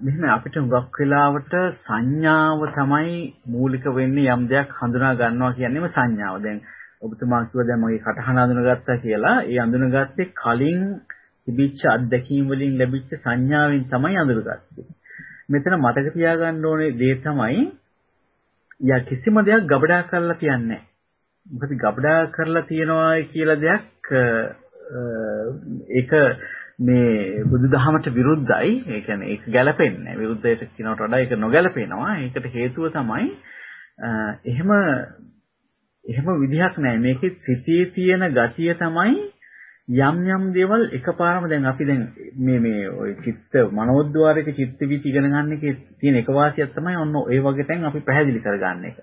මෙහෙම අපිට හුඟක් වෙලාවට සංඥාව තමයි මූලික වෙන්නේ යම් දෙයක් හඳුනා ගන්නවා කියන්නේම සංඥාව. දැන් ඔබතුමා කිව්වා දැන් මගේ කටහඬ අඳුනගත්තා කියලා. ඒ අඳුනගත්තේ කලින් තිබිච්ච අත්දැකීම් වලින් ලැබිච්ච සංඥාවෙන් තමයි අඳුරගත්තේ. මෙතන මතක තියාගන්න ඕනේ දේ තමයි යා කිසිම දෙයක් ගබඩා කරලා තියන්නේ නැහැ. මොකද ගබඩා කරලා තියනවා කියලා දෙයක් ඒක මේ බුදුදහමට විරුද්ධයි. ඒ කියන්නේ ඒක ගැළපෙන්නේ නැහැ. විරුද්ධයට කියනවට වඩා ඒක නොගැළපෙනවා. ඒකට හේතුව තමයි එහෙම එහෙම විදිහක් නැහැ. මේකේ සිතේ තියෙන ගතිය තමයි යම් යම් දේවල් එකපාරම දැන් අපි දැන් මේ මේ ওই චිත්ත මනෝද්වාරික චිත්ත වීති ඉගෙන ගන්න එකේ තියෙන එක වාසියක් තමයි ඔන්න ඒ වගේ තැන් අපි පැහැදිලි කරගන්න එක.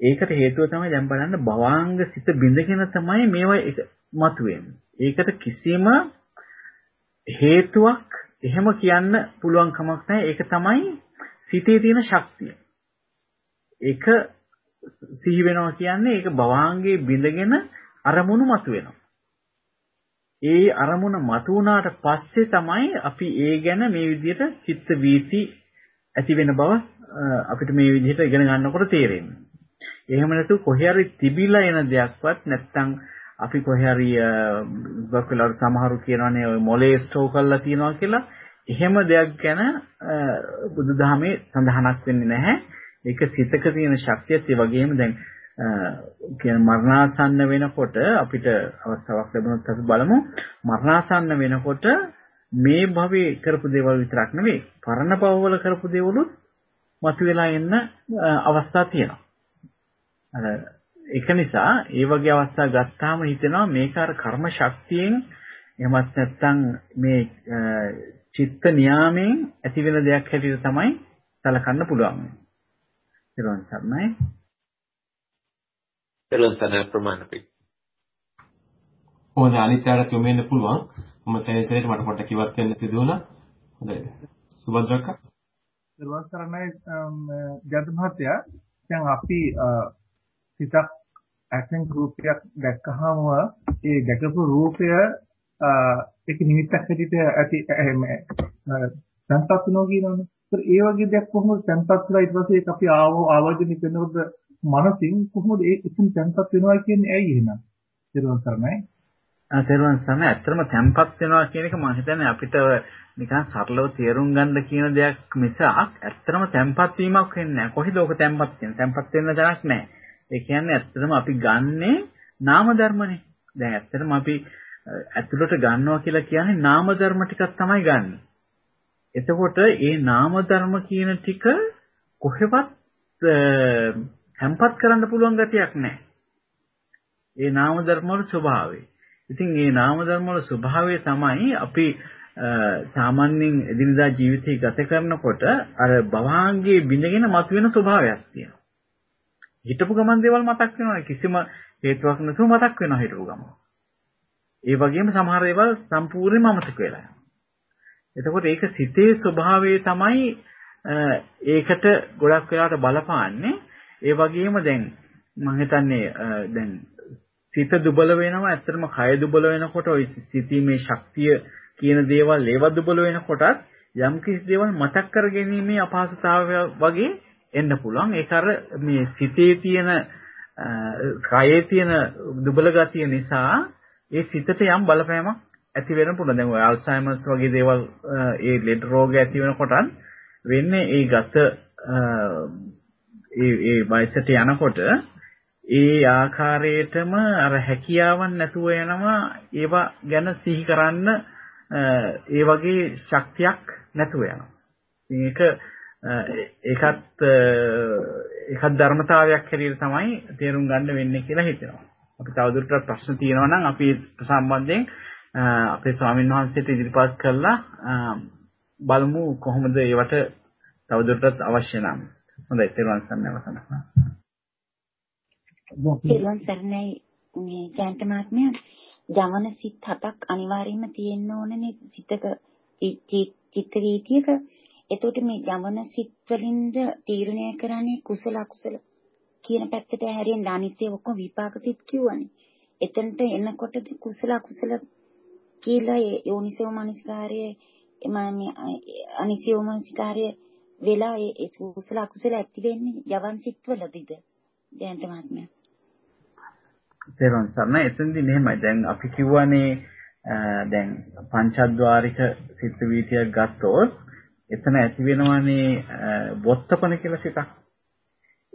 ඒකට හේතුව තමයි දැන් බලන්න භවාංග සිත බිඳගෙන තමයි මේවා මතුවෙන්නේ. ඒකට කිසිම හේතුවක් එහෙම කියන්න පුළුවන් කමක් නැහැ. ඒක තමයි සිතේ තියෙන ශක්තිය. ඒක සිහි වෙනවා කියන්නේ ඒක භවාංගේ බිඳගෙන අරමුණු මතුවෙනවා. ඒ අරමුණ මතු වුණාට පස්සේ තමයි අපි ඒ ගැන මේ විදිහට චිත්ත වීති ඇති වෙන බව අපිට මේ විදිහට ඉගෙන ගන්නකොට තේරෙන්නේ. එහෙම නැතු කොහේ හරි තිබිලා එන දෙයක්වත් නැත්තම් අපි කොහේ හරි බක්කලර සමහරු කියනවානේ ඔය මොලේ ස්ටෝ කරලා තියනවා කියලා. එහෙම දෙයක් ගැන බුදුදහමේ සඳහනක් වෙන්නේ නැහැ. ඒක සිතක තියෙන ශක්තියත් ඒ වගේම දැන් කියන මරණාසන්න වෙනකොට අපිට අවස්ථාවක් ලැබුණොත් අපි බලමු මරණාසන්න වෙනකොට මේ භවයේ කරපු දේවල් විතරක් නෙවෙයි පරණ භවවල කරපු දේවලුත් මතුවලා එන්න අවස්ථා තියෙනවා. අර ඒක නිසා ඒ වගේ අවස්ථා ගත්තාම හිතෙනවා මේක අර කර්ම ශක්තියෙන් එහෙමත් නැත්නම් මේ චිත්ත නියාමයෙන් ඇති වෙන දෙයක් හැටියට තමයි සලකන්න පුළුවන්. ඊළඟ සර්ණයි. ඊළඟ සර්ණයි ප්‍රමාණපි. ඕන අනිත්‍යයට යොමු වෙන්න පුළුවන්. මම සෙනෙසරේට මට පොඩ්ඩක් ඉවත් වෙන්න සිදු වුණා. හොඳයිද? සුබද්‍රක්ක. ඊළඟ සර්ණයි ජන්ත මහත්තයා දැන් අපි සිතක් ඇක්ෂන් රූපයක් දැක්කහම ඒ දැකපු රූපය ඒක නිමිත්තක් හැටියට ඇති සංපත් වෙනවා කියනවනේ. ඒත් ඒ වගේ දෙයක් කොහොමද සංපත් වෙලා ඊට පස්සේ ඒක අපි ආව ආවර්ජන කරනකොට මනසින් කොහොමද ඒ ඉතින් සංපත් වෙනවා කියන්නේ ඇයි එහෙනම්? ඊළඟ කරන්නේ. අතරුවන් සම ඇත්තම තැම්පත් වෙනවා කියන එක මම හිතන්නේ අපිට නිකන් සරලව තේරුම් ගන්න කියන දෙයක් මිසක් ඇත්තම තැම්පත් වීමක් වෙන්නේ නැහැ. කොහෙද ඔක තැම්පත් වෙන්නේ? තැම්පත් වෙන්න තැනක් නැහැ. ඒ කියන්නේ ඇත්තටම අපි ගන්නේ නාම ධර්මනේ. දැන් ඇත්තටම අපි ඇතුළට ගන්නවා කියලා කියන්නේ නාම ධර්ම ටිකක් තමයි ගන්නෙ. එතකොට ඒ නාම ධර්ම කියන ටික කොහෙවත් හැම්පත් කරන්න පුළුවන් ගතියක් නැහැ. ඒ නාම ධර්ම වල ස්වභාවය. ඉතින් මේ නාම ධර්ම වල ස්වභාවය තමයි අපි සාමාන්‍යයෙන් එදිනදා ජීවිතය ගත කරනකොට අර භවාංගයේ බිඳගෙන මතුවෙන ස්වභාවයක් තියෙනවා. හිටපු ගමන් දේවල් මතක් වෙනවා කිසිම හේතුවක් නැතුව මතක් වෙනවා හිටපු ගමන්. ඒ වගේම සමහර දේවල් සම්පූර්ණයෙන්ම අමතක වෙලා යනවා. එතකොට ඒක සිතේ ස්වභාවය තමයි ඒකට ගොඩක් වෙලාවට බලපාන්නේ. ඒ වගේම දැන් මම හිතන්නේ දැන් සිත දුබල වෙනවා ඇත්තටම කය දුබල වෙනකොට ওই සිතීමේ ශක්තිය කියන දේවල් ඒවා දුබල වෙනකොටත් යම් කිසි දේවල් මතක් කර ගැනීමේ අපහසුතාවය වගේ එන්න පුළුවන්. ඒක අර මේ සිතේ තියෙන කයේ තියෙන දුබල ගතිය නිසා ඒ සිතට යම් බලපෑමක් ඇති වෙන්න පුළුවන්. දැන් ඔය අල්සයිමර්ස් වගේ දේවල් ඒ ලෙඩ රෝග ඇති වෙනකොටත් වෙන්නේ ඒ ගත ඒ ඒ වයසට යනකොට ඒ ආකාරයටම අර හැකියාවන් නැතුව යනවා ඒවා ගැන සිහි කරන්න ඒ වගේ ශක්තියක් නැතුව යනවා. මේක ඒකත් ඒකත් ධර්මතාවයක් හැටියට තමයි තේරුම් ගන්න වෙන්නේ කියලා හිතෙනවා. අපි තවදුරටත් ප්‍රශ්න තියෙනවා නම් අපි සම්බන්ධයෙන් අපේ ස්වාමීන් වහන්සේට ඉදිරිපත් කරලා බලමු කොහොමද ඒවට තවදුරටත් අවශ්‍ය නම්. හොඳයි තේරුම් ගන්න අවසන්. තේරුම් සරණයි මේ ජයන්ත මහත්මයා ජවන සිත් හතක් අනිවාර්යයෙන්ම තියෙන්න ඕනනේ සිතක චිත්ත වීතියක එතකොට මේ යවන සිත් වලින්ද තීරණය කරන්නේ කුසල අකුසල කියන පැත්තට හැරෙන්න අනිත්‍ය ඔක්කොම විපාක සිත් කිව්වනේ. එතනට එනකොටද කුසල අකුසල කියලා ඒ යෝනිසෝ මනස්කාරයේ එමම අනිසියෝ මනස්කාරයේ වෙලා ඒ කුසල අකුසල ඇති වෙන්නේ යවන් සිත් වලදීද? ජයන්ත මහත්මයා. තේරුම් ගන්න එතෙන්දී මෙහෙමයි. දැන් අපි කිව්වනේ දැන් පංචද්වාරික සිත් වීතියක් ගත්තොත් එතන ඇති වෙනවනේ වොත්තපන කියලා සිතක්.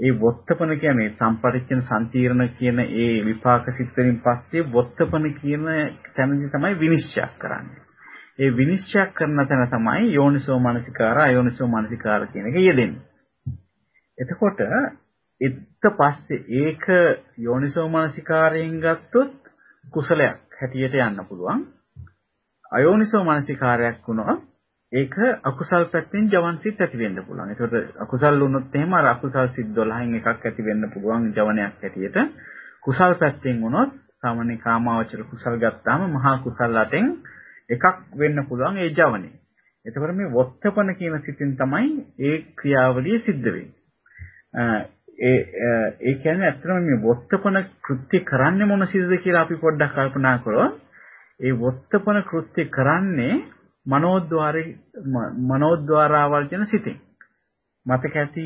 ඒ වොත්තපන කියන්නේ සම්පරිච්ඡන සම්තිරණ කියන ඒ විපාක සිත් වලින් පස්සේ වොත්තපන කියන තැනදී තමයි විනිශ්චය කරන්නේ. ඒ විනිශ්චය කරන තැන තමයි යෝනිසෝ මනසිකාර අයෝනිසෝ මනසිකාර කියන එක යෙදෙන්නේ. එතකොට එත්ත පස්සේ ඒක යෝනිසෝ මනසිකාරයෙන් ගත්තොත් කුසලයක් හැටියට යන්න පුළුවන්. අයෝනිසෝ මනසිකාරයක් වුණොත් ඒක අකුසල් පැත්තෙන් ජවන් සිත් ඇති වෙන්න පුළුවන්. ඒකට අකුසල් වුණොත් එහෙම අර අකුසල් සිත් 12න් එකක් ඇති වෙන්න පුළුවන් ජවනයක් හැටියට. කුසල් පැත්තෙන් වුණොත් සාමාන්‍ය කාමාවචර කුසල් ගත්තාම මහා කුසල් අතෙන් එකක් වෙන්න පුළුවන් ඒ ජවනේ. එතකොට මේ වොත්තපන කියන සිතින් තමයි ඒ ක්‍රියාවලිය සිද්ධ වෙන්නේ. ඒ ඒ කියන්නේ ඇත්තටම මේ වොත්තපන කෘත්‍ය කරන්නේ මොන සිද්ද කියලා අපි පොඩ්ඩක් කල්පනා කරොත් ඒ වොත්තපන කෘත්‍ය කරන්නේ මනෝද්වාරේ මනෝද්වාරාවර්ජන සිතින් මතක ඇති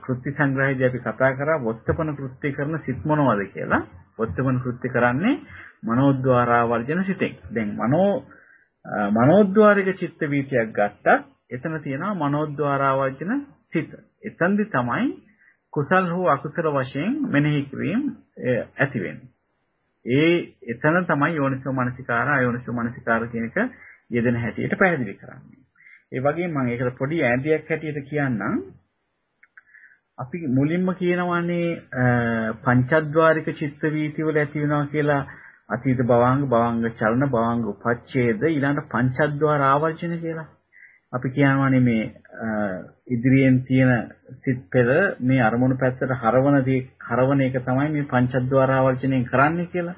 කෘත්‍ය සංග්‍රහයේදී අපි කතා කරා වොත්තපන කෘත්‍ය කරන සිත් මොනවද කියලා වොත්තපන කෘත්‍ය කරන්නේ මනෝද්වාරා වර්ජන සිතෙන්. දැන් මනෝ මනෝද්වාරික චිත්ත වීතියක් ගත්තත් එතන තියෙනවා මනෝද්වාරා වර්ජන සිත. එතෙන්දි තමයි කුසල් හෝ අකුසල වශයෙන් මෙනෙහි කිරීම ඇති වෙන්නේ. ඒ එතන තමයි යෝනිසෝ මනසිකාර අයෝනිසෝ මනසිකාර කියන එක යෙදෙන හැටියට පැහැදිලි කරන්නේ. ඒ වගේම මම ඒකට පොඩි ඈඩියක් හැටියට කියන්නම්. අපි මුලින්ම කියනවානේ පංචද්වාරික චිත්ත වීති වල ඇති වෙනවා කියලා අතීත භවංග භවංග චලන භවංග උපච්ඡේද ඊළඟ පංචද්වාර ආවර්ජන කියලා. අපි කියනවානේ මේ ඉදිරියෙන් තියෙන සිත් පෙර මේ අරමුණු පැත්තට හරවන දේ හරවන එක තමයි මේ පංචද්වාර ආවර්ජනයෙන් කරන්නේ කියලා.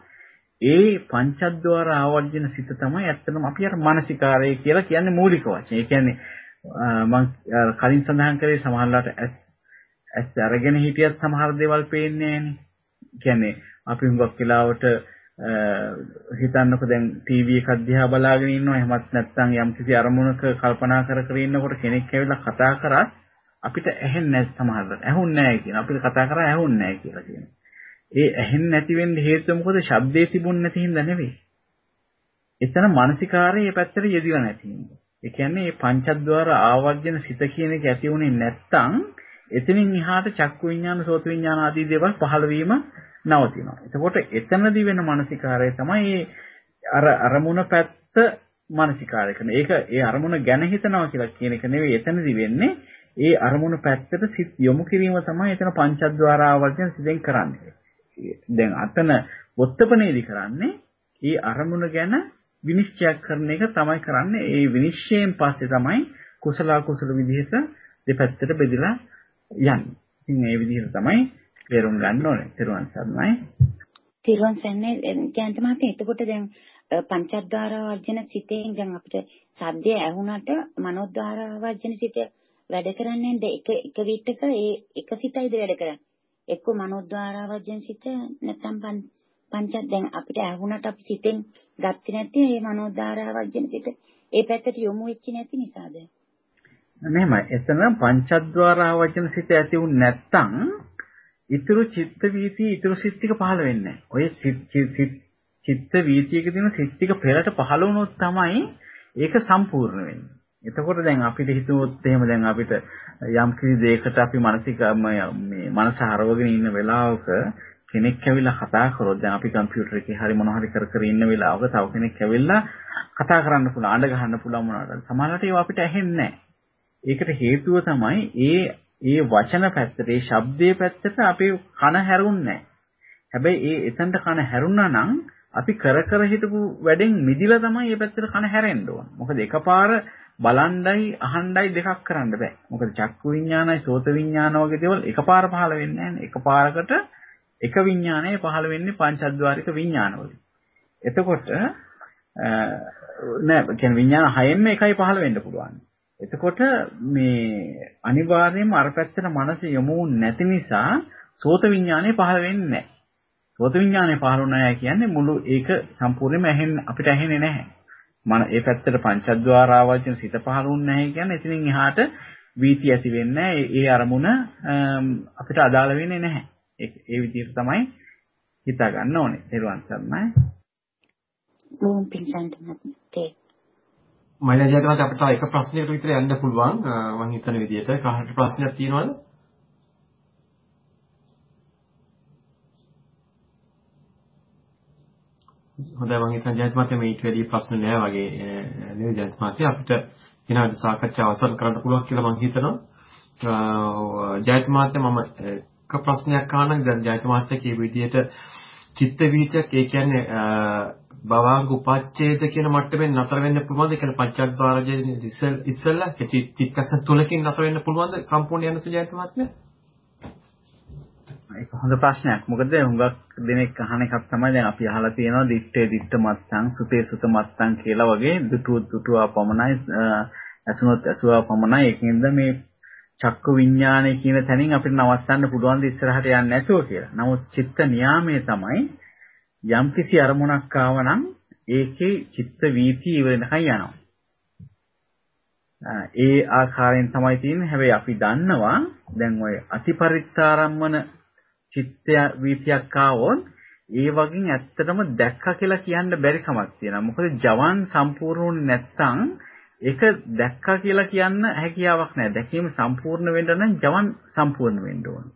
ඒ පංචද්වාර ආවර්ජන සිත තමයි ඇත්තටම අපි අර මානසිකාරය කියලා කියන්නේ මූලික වචනේ. ඒ කියන්නේ මම කලින් සඳහන් කරේ සමහරලාට ඇස් ඇස් අරගෙන හිටියත් සමහර දේවල් පේන්නේ නැහනේ. කියන්නේ අපි හුඟක් වෙලාවට හිතන්නකෝ දැන් ටීවී එකක් දිහා බලාගෙන ඉන්නවා එහෙමත් නැත්නම් යම්කිසි අරමුණක කල්පනා කර කර ඉන්නකොට කෙනෙක් ඇවිල්ලා කතා කරත් අපිට ඇහෙන්නේ නැහැ සමහරවිට ඇහුන්නේ නැහැ කියන අපිට කතා කරා ඇහුන්නේ නැහැ කියලා කියනවා. ඒ ඇහෙන්නේ නැති වෙන්න හේතුව මොකද? ශබ්දේ තිබුණ නැති හින්දා නෙවෙයි. එතන මානසිකාරයේ පැත්තට යෙදිලා නැති හින්දා. ඒ කියන්නේ මේ පංචද්වාර ආවර්ජන සිත කියන එක ඇති වුණේ නැත්තම් එතනින් එහාට චක්කු විඤ්ඤාණ සෝත විඤ්ඤාණ ආදී දේවල් පහළ වීම නවතිනවා. එතකොට එතනදී වෙන මානසිකාරය තමයි අර අරමුණ පැත්ත මානසිකාරය කරන. ඒක ඒ අරමුණ ගැන හිතනවා කියලා කියන එක නෙවෙයි එතනදී වෙන්නේ. ඒ අරමුණ පැත්තට සිත් යොමු කිරීම තමයි එතන පංචද්වාර ආවර්ජන සිතෙන් කරන්නේ. දැන් අතන වොත්තපනේදී කරන්නේ ඒ අරමුණ ගැන විනිශ්චය කරන එක තමයි කරන්නේ. ඒ විනිශ්චයෙන් පස්සේ තමයි කුසල අකුසල විදිහට දෙපැත්තට බෙදලා යන්නේ. ඉතින් මේ විදිහට තමයි තේරුම් ගන්න ඕනේ. තෙරුවන් සරණයි. තෙරුවන් සරණයි. ජයන්ත මහත්මයා එතකොට දැන් පංචද්වාර වර්ජන සිතෙන් දැන් අපිට සද්දය ඇහුණට මනෝද්වාර වර්ජන සිත වැඩ කරන්නේ නැද්ද? එක එක විටක ඒ එක සිතයිද වැඩ කරන්නේ? එක්ක මනෝද්වාර වර්ජන සිත නැත්නම් පංච දැන් අපිට ඇහුණට අපි සිතෙන් ගත්තේ නැති මේ මනෝද්වාර වර්ජන සිත ඒ පැත්තට යොමු වෙච්ච නැති නිසාද? මෙහෙමයි. එතන පංචද්වාර වචන සිත ඇති වුනේ නැත්තම් ඊතුරු චිත්ත වීති ඊතුරු සිත් ටික පහළ වෙන්නේ නැහැ. ඔය චිත්ත වීතියක තියෙන සිත් ටික පෙරට පහළ වුණොත් තමයි ඒක සම්පූර්ණ වෙන්නේ. එතකොට දැන් අපිට හිතුවොත් එහෙම දැන් අපිට යම් කිසි දෙයකට අපි මානසික මේ මනස හරවගෙන ඉන්න වෙලාවක කෙනෙක් ඇවිල්ලා කතා කරොත් දැන් අපි කම්පියුටර් එකේ හරි මොනවා හරි කර කර ඉන්න වෙලාවක තව කෙනෙක් ඇවිල්ලා කතා කරන්න පුළුවන් අඬ ගහන්න පුළුවන් මොනවාද සමහරවිට ඒවා අපිට ඇහෙන්නේ නැහැ. ඒකට හේතුව තමයි ඒ ඒ වචන පැත්තට, ඒ ශබ්දයේ පැත්තට අපි කන හැරුන්නේ හැබැයි ඒ එතනට කන හැරුණා නම් අපි කර කර හිටපු වැඩෙන් මිදිලා තමයි මේ පැත්තට කන හැරෙන්න ඕන. මොකද එකපාර බලණ්ඩයි අහණ්ඩයි දෙකක් කරන්න බෑ. මොකද චක්කු විඤ්ඤාණයි සෝත විඤ්ඤාණ වගේ දේවල් එකපාර පහළ වෙන්නේ නැහැ. එකපාරකට එක විඤ්ඤාණය පහළ වෙන්නේ පංචද්වාරික විඤ්ඤාණවල. එතකොට නෑ කියන්නේ විඤ්ඤාණ හයෙන්ම එකයි පහළ වෙන්න පුළුවන්. එතකොට මේ අනිවාර්යයෙන්ම අර පැත්තට මනස යොමු නැති නිසා සෝත විඥානය පහළ වෙන්නේ නැහැ. සෝත විඥානය පහළ වුණා කියන්නේ මුළු ඒක සම්පූර්ණයෙන්ම ඇහෙන්න අපිට ඇහෙන්නේ නැහැ. මන ඒ පැත්තට පංචද්වාර ආවචන සිත පහළ වුණේ නැහැ කියන්නේ එතනින් එහාට වීති ඇති වෙන්නේ ඒ අරමුණ අපිට අදාළ වෙන්නේ නැහැ. ඒ විදිහට තමයි හිතා ගන්න ඕනේ. ඊළඟ සම්මයි. බොහොම පිංසන්ත මහත්මයා. මයිලා ජයතවත් අපිට තව එක ප්‍රශ්නයකට විතර යන්න පුළුවන් මම හිතන විදිහට කාට ප්‍රශ්නයක් තියෙනවද? හොඳයි මම හිතන ජයත් මහත්තයා මේක වැඩි ප්‍රශ්න නෑ වගේ නේද ජයත් මහත්තයා අපිට වෙනවද සාකච්ඡාව අවසන් කරන්න පුළුවන් කියලා මම හිතනවා. ජයත් මහත්තයා මම එක ප්‍රශ්නයක් අහන්න දැන් ජයත් මහත්තයා කියපු විදිහට චිත්ත වීතියක් ඒ කියන්නේ භවාංග උපච්ඡේද කියන මට්ටමින් නතර වෙන්න පුළුවන්ද? ඒ කියන්නේ පංචද්වාරජේ ඉස්සෙල්ලා චිත්තක්ෂණ තුලකින් නතර වෙන්න පුළුවන්ද සම්පූර්ණ යන සුජාත මහත්මයා? ඒක හොඳ ප්‍රශ්නයක්. මොකද හුඟක් දෙනෙක් අහන එකක් තමයි දැන් අපි අහලා තියෙනවා දිත්තේ දිත්ත මත්තං සුතේ සුත මත්තං කියලා වගේ දුටුව දුටුවා පමණයි ඇසුනොත් ඇසුවා පමණයි ඒකින්ද මේ චක්කු විඥානය කියන තැනින් අපිට නවත්තන්න පුළුවන් ද ඉස්සරහට යන්නේ නැතුව කියලා. නමුත් චිත්ත නියාමයේ තමයි යම්කිසි අරමුණක් ආවනම් ඒකේ චිත්ත වීති ඉවරනකන් යනවා. ඒ ආකාරයෙන් තමයි තියෙන්නේ. හැබැයි අපි දන්නවා දැන් ඔය අතිපරිත්තාරම්මන චිත්ත වීතියක් ආවොත් ඒ වගේ ඇත්තටම දැක්කා කියලා කියන්න බැරි කමක් තියෙනවා. මොකද ජවන් සම්පූර්ණ නැත්තම් ඒක දැක්කා කියලා කියන්න හැකියාවක් නැහැ. දැකීම සම්පූර්ණ වෙන්න නම් ජවන් සම්පූර්ණ වෙන්න ඕන.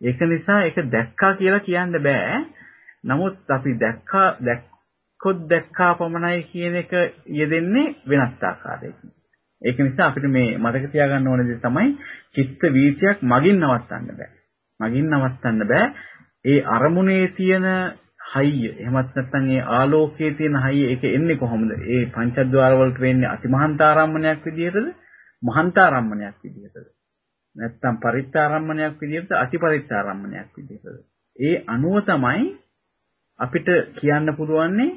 ඒක නිසා ඒක දැක්කා කියලා කියන්න බෑ. නමුත් අපි දැක්කා දැක්කොත් දැක්කා පමණයි කියන එක යෙදෙන්නේ වෙනස් ආකාරයකින්. ඒක නිසා අපිට මේ මතක තියාගන්න ඕන දේ තමයි චිත්ත වීතියක් මගින් නවත්තන්න බෑ. මගින් නවත්තන්න බෑ. ඒ අරමුණේ තියෙන හයිය එහෙමත් නැත්නම් ඒ ආලෝකයේ තියෙන හයිය ඒක එන්නේ කොහොමද? ඒ පංචද්වාර වලට වෙන්නේ අතිමහන්තාරම්මණයක් විදිහටද? මහන්තාරම්මණයක් විදිහටද? නැත්නම් පරිත්තාරම්මණයක් විදිහටද? අතිපරිත්තාරම්මණයක් විදිහටද? ඒ අනුව තමයි අපිට කියන්න පුළුවන්නේ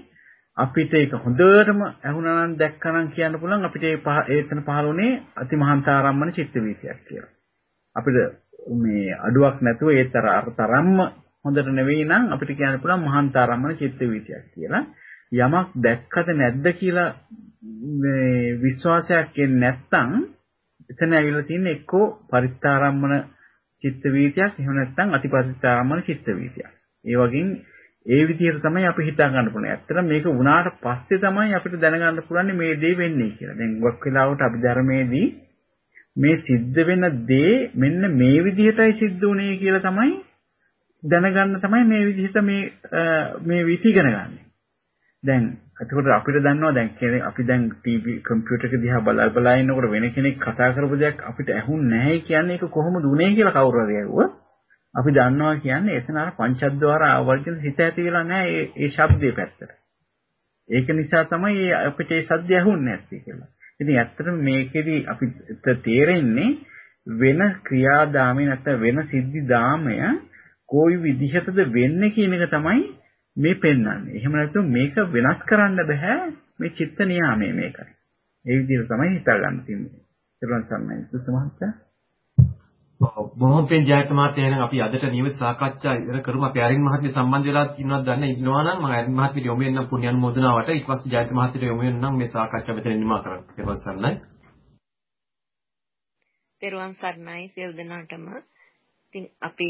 අපිට ඒක හොඳටම ඇහුණා නම් දැක්කා නම් කියන්න පුළුවන් අපිට ඒ එතන පහළුනේ අතිමහන්තාරම්මන චිත්ත වීතියක් කියලා. අපිට මේ අඩුවක් නැතුව ඒ තරම්ම හොඳට නෙවෙයි නම් අපිට කියන්න පුළුවන් මහන්තාරම්මන චිත්ත වීතියක් කියලා. යමක් දැක්කද නැද්ද කියලා මේ විශ්වාසයක් එන්නේ නැත්නම් එතන ඇවිල්ලා තියෙන්නේ එක්කෝ පරිත්තාරම්මන චිත්ත වීතියක් එහෙම නැත්නම් අතිපරිත්තාරම්මන චිත්ත වීතියක්. ඒ වගේම ඒ විදිහට තමයි අපි හිතා ගන්න පුළුවන්. ඇත්තට මේක වුණාට පස්සේ තමයි අපිට දැනගන්න පුළුවන් මේ දේ වෙන්නේ කියලා. දැන් ගොඩක් වෙලාවට අපි ධර්මයේදී මේ සිද්ධ වෙන දේ මෙන්න මේ විදිහටයි සිද්ධ වුනේ කියලා තමයි දැනගන්න තමයි මේ විදිහට මේ මේ විදි ඉගෙන ගන්න. දැන් එතකොට අපිට දන්නවා දැන් කියන්නේ අපි දැන් ටීවී කම්පියුටර් එක දිහා බලා බලා ඉන්නකොට වෙන කෙනෙක් කතා කරපු දෙයක් අපිට ඇහුන්නේ නැහැ කියන්නේ ඒක කොහොමද උනේ කියලා කවුරු හරි ඇහුවොත් අපි දන්නවා කියන්නේ එතන අර පංචද්වාර ආවර්ජන හිත ඇති වෙලා නැහැ ඒ ඒ ශබ්දයේ පැත්තට. ඒක නිසා තමයි අපිට ඒ සද්ද ඇහුන්නේ නැත්තේ කියලා. ඉතින් ඇත්තටම මේකෙදි අපිට තේරෙන්නේ වෙන ක්‍රියාදාමේ නැත්නම් වෙන සිද්ධි දාමය කොයි විදිහටද වෙන්නේ කියන එක තමයි මේ පෙන්වන්නේ. එහෙම නැත්නම් මේක වෙනස් කරන්න බෑ මේ චිත්ත නියාමය මේකයි. ඒ විදිහට තමයි හිතා ගන්න තියෙන්නේ. ඊළඟ සම්මයි සුසමහත්තා බොහොම පෙන් ජයත මහත්තයා එහෙනම් අපි අදට නියමිත සාකච්ඡා ඉවර කරමු. අපි අරින් මහත්මිය සම්බන්ධ වෙලා ඉන්නවද දන්නේ ඉන්නවා නම් මම අරින් මහත්මියට යොමු වෙන්නම් පුණ්‍ය අනුමෝදනාවට. ඊට පස්සේ ජයත මහත්තයට යොමු වෙන්නම් මේ සාකච්ඡාව මෙතන නිමා කරන්න. පෙරවන් සරණයි. පෙරවන් සරණයි සියලු දෙනාටම. ඉතින් අපි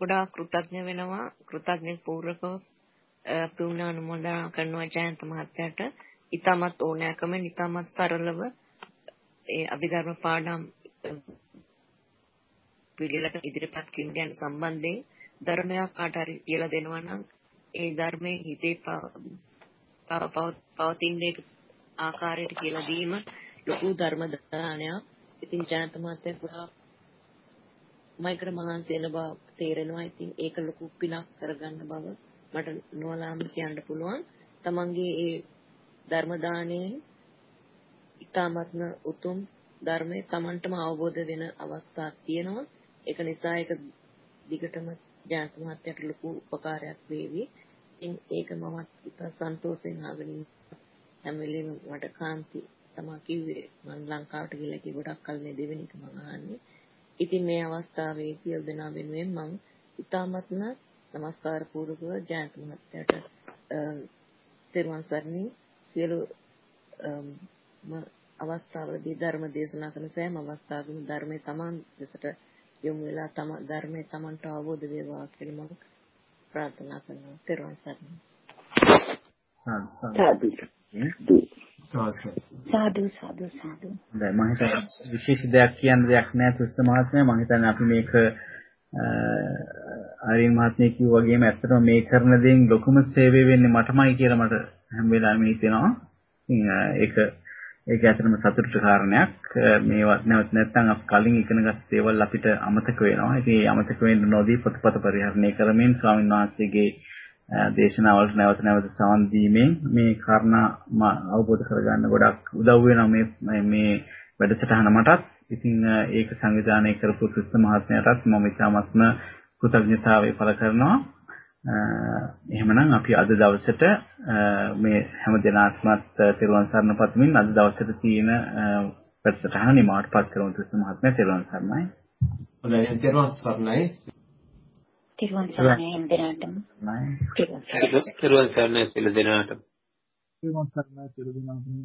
ගොඩාක් කෘතඥ වෙනවා. කෘතඥ පූර්වකව පුණ්‍ය අනුමෝදනා කරනවා ජයන්ත මහත්තයාට. ඊටමත් ඕනෑකමෙන් ඊටමත් සරලව ඒ අභිධර්ම පාඩම් පිළිලට ඉදිරිපත් කිරීම ගැන සම්බන්ධයෙන් ධර්මයක් කාට හරි කියලා දෙනවා නම් ඒ ධර්මයේ හිතේ පවතින ආකාරයට කියලා දීම ලොකු ධර්ම දානයක්. ඉතින් ජයන්ත මහත්තයා පුරා මයිකර මහන්සි වෙන බව තේරෙනවා. ඉතින් ඒක ලොකු පිනක් කරගන්න බව මට නොලාම කියන්න පුළුවන්. තමන්ගේ ඒ ධර්ම දාණයෙන් ඊ타මත්ම උතුම් ධර්මයේ තමන්ටම අවබෝධ වෙන අවස්ථාවක් තියෙනවා. ඒක නිසා ඒක දිගටම ජාත මහත්තයට ලොකු උපකාරයක් වේවි. ඉතින් ඒක මම ඉතා සන්තෝෂෙන් අහගෙන හැම වෙලෙම මට කාන්ති තමයි කිව්වේ මම ලංකාවට ගිහලා කි ගොඩක් කල් මේ දෙවෙනි එක මම අහන්නේ. ඉතින් මේ අවස්ථාවේ සියලු දෙනා වෙනුවෙන් මම ඉතාමත්ම নমස්කාර පූර්වකව ජාත මහත්තයට තෙරුවන් සරණින් සියලු අවස්ථාවලදී ධර්ම දේශනා කරන සෑම අවස්ථාවකම ධර්මයේ තමන් දෙසට යොමු වෙලා තම ධර්මයේ Tamanට අවබෝධ වේවා කියලා මම ප්‍රාර්ථනා කරනවා. ත්වන් සරණයි. සාදු සාදු සාදු. දැන් මම හිතන්නේ විශේෂ දෙයක් කියන්න දෙයක් නැහැ තුස්ස මහත්මයා මම හිතන්නේ අපි මේක ආරියන් මහත්මිය කිව්වා වගේම ඇත්තටම මේ කරන දේෙන් ලොකුම සේවය වෙන්නේ මටමයි කියලා මට හැම වෙලාවෙම හිතෙනවා. ඉතින් ඒක ඒක ඇත්තටම සතුටට කාරණයක්. මේවත් නැවත නැත්නම් අපි කලින් ඉගෙනගත් දේවල් අපිට අමතක වෙනවා. ඉතින් ඒ අමතක වෙන්න නොදී පොතපත පරිහරණය කරමින් ස්වාමීන් වහන්සේගේ දේශනාවලට නැවත නැවත සවන් දීමෙන් මේ කාරණා අවබෝධ කරගන්න ගොඩක් උදව් වෙනවා මේ මේ වැඩසටහන මටත්. ඉතින් ඒක සංවිධානය කරපු ක්‍රිස්ත මහත්මයාටත් මම ඉතාමත්ම කෘතඥතාවය පළ කරනවා. එහෙමනම් අපි අද දවසට මේ හැම දිනාත්මත් තෙරුවන් සරණ පතමින් අද දවසට තියෙන ප්‍රතිසටහන නිමාවටපත් කරමු තුස්ස මහත්මයා තෙරුවන් සරණයි. හොඳයි තෙරුවන් සරණයි. තෙරුවන් සරණයි හැම දිනාටම. තෙරුවන් සරණයි සියලු දෙනාටම. තෙරුවන් සරණයි සියලු දෙනාටම.